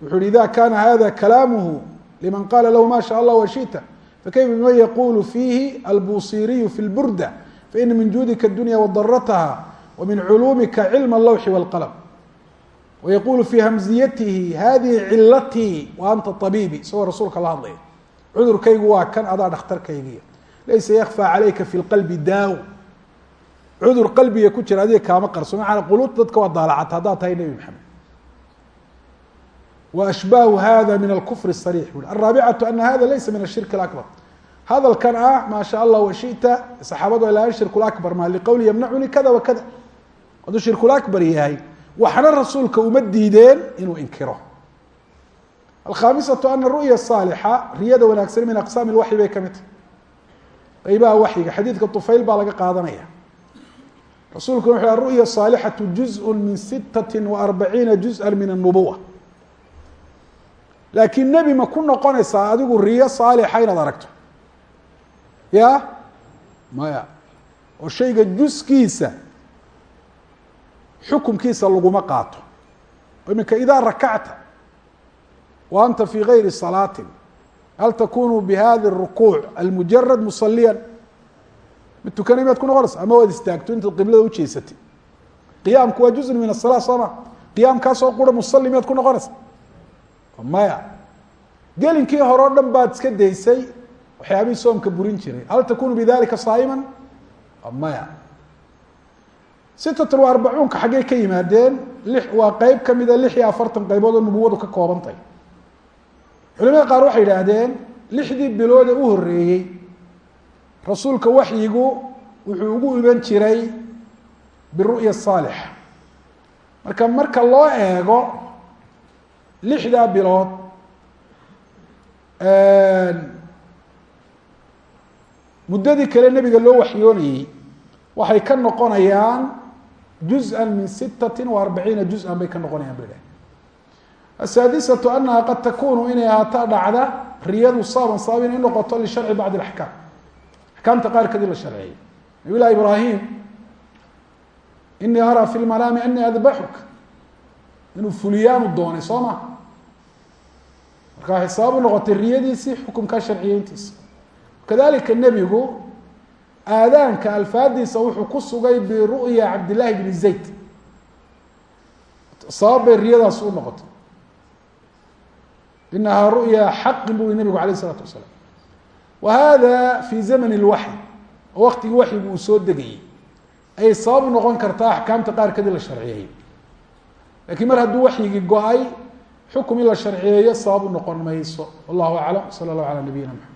wuxu uhi ida kana hada kalaamuhu liman qala lahu ma shaء allah washita fakayfa biman yaqulu fiihi albusiriyu fi lburda faina min juudika اdunya wadarataha wa min culuumika cilma اlawxi wاlqalm wayaqulu fi hamziyatihi hadihi cilatii wa anta طabiibi isagoo rasuulka la hadlaya cudurkaygu waa kan adaa dhakhtarkaygiya laysa yakfى calayka fi lqalbi daaw cudur qalbiga ku jira adiga kaama qarso maana quluubta dadka waa daalacata haddaad tahay nebi maxamed وأشباه hda min الكفr الصريح bu الرaaبعaة أن hada laysa min الشhirك الأكبر hadalkan ah maa sha allah washita saxaabadu ilaa shirkulabar maa liqowli yamnacuni kada wa kada. Hadduu shirkulabar yahay waxna rasuulka uma diideen inuu inkiro. Alkhaamisatu ana ru'ya saalixa riyada wanaagsan min aqsaami lwaxyi bay ka mid tahy qeybaha waxyiga xadiidka tufayl baa laga qaadanaya. Rasuulkuna wuxu ru'ya saalixatu juzءu min sitati wa arbaciina juz'a min annubuwa laakiin nebi ma ku noqonaysaa adigu riyo saalixa inaad aragto ya maya oo shayga juskiisa xukumkiisa laguma qaato. Iminka idaa rakacta wa anta fi gayri salaatin hal takunu bihadi الrukuuc almujarad musaliyan mid tukanay miyaad ku noqonaysa ama waad istaagto intaad qiblada ujeesatay qiyaamku waa juzun min asalaa soo ma? Qiyaamkaasoo qura musali miyaad ku noqonaysa maya gelinkii hore o dhan baad iska daysay waxyaabihii soomka burin jiray. Hal takunu bidalika saa'ima maya. Sitat arbacuunka xaggey ka yimaadeen li waa qeyb kamida lix iyo afartan qaybood oo nubuwadu ka kooban tahay culimada qaar waxay yidhaahdeen lixdii bilood ee u horeeyey rasuulka waxyigu wuxuu ugu iman jiray biru'ya saalixa marka marka loo eego lixdaa bilood muddadii kale nebiga loo waxyoonayay waxay ka noqonayaan juzan min sitati wa arbaciina juzan bay ka noqonayaan bay dhaheen asaadisatu anaha qad takunu inay ahaato dhacda riyadu saaban sabab inay noqoto lisharci bacd axkaam axkaamta qaarkeedii la sharciyey nabiy llahi ibraahim inii araa fi lmanaami ani adbaxuka. Inuu fuliyaanu doonay soo ma? Marka waxay sabab u noqotay riyadiisii xukumkaa sharciyeyntiisa kadalika nebigu aadaanka alfaadiisa wuxuu ku sugay biru'ya cabdillahi bni zayd sabab bay riyadaas u noqotay inahaa ru'ya xaqin bu nabigu alayh isalaatu wasalaam wa hada fi zamn اlwaxyi oo waktigii waxyigu uu soo degayey ayay sabab u noqon kartaa axkaamta qaarkeedii la sharciyeeyo lakiin mar hadduu waxyigii go-ay xukum in la sharciyeeyo sabab u noqon mayso wallahu aclam sala اllahu alى nabiyina mxamed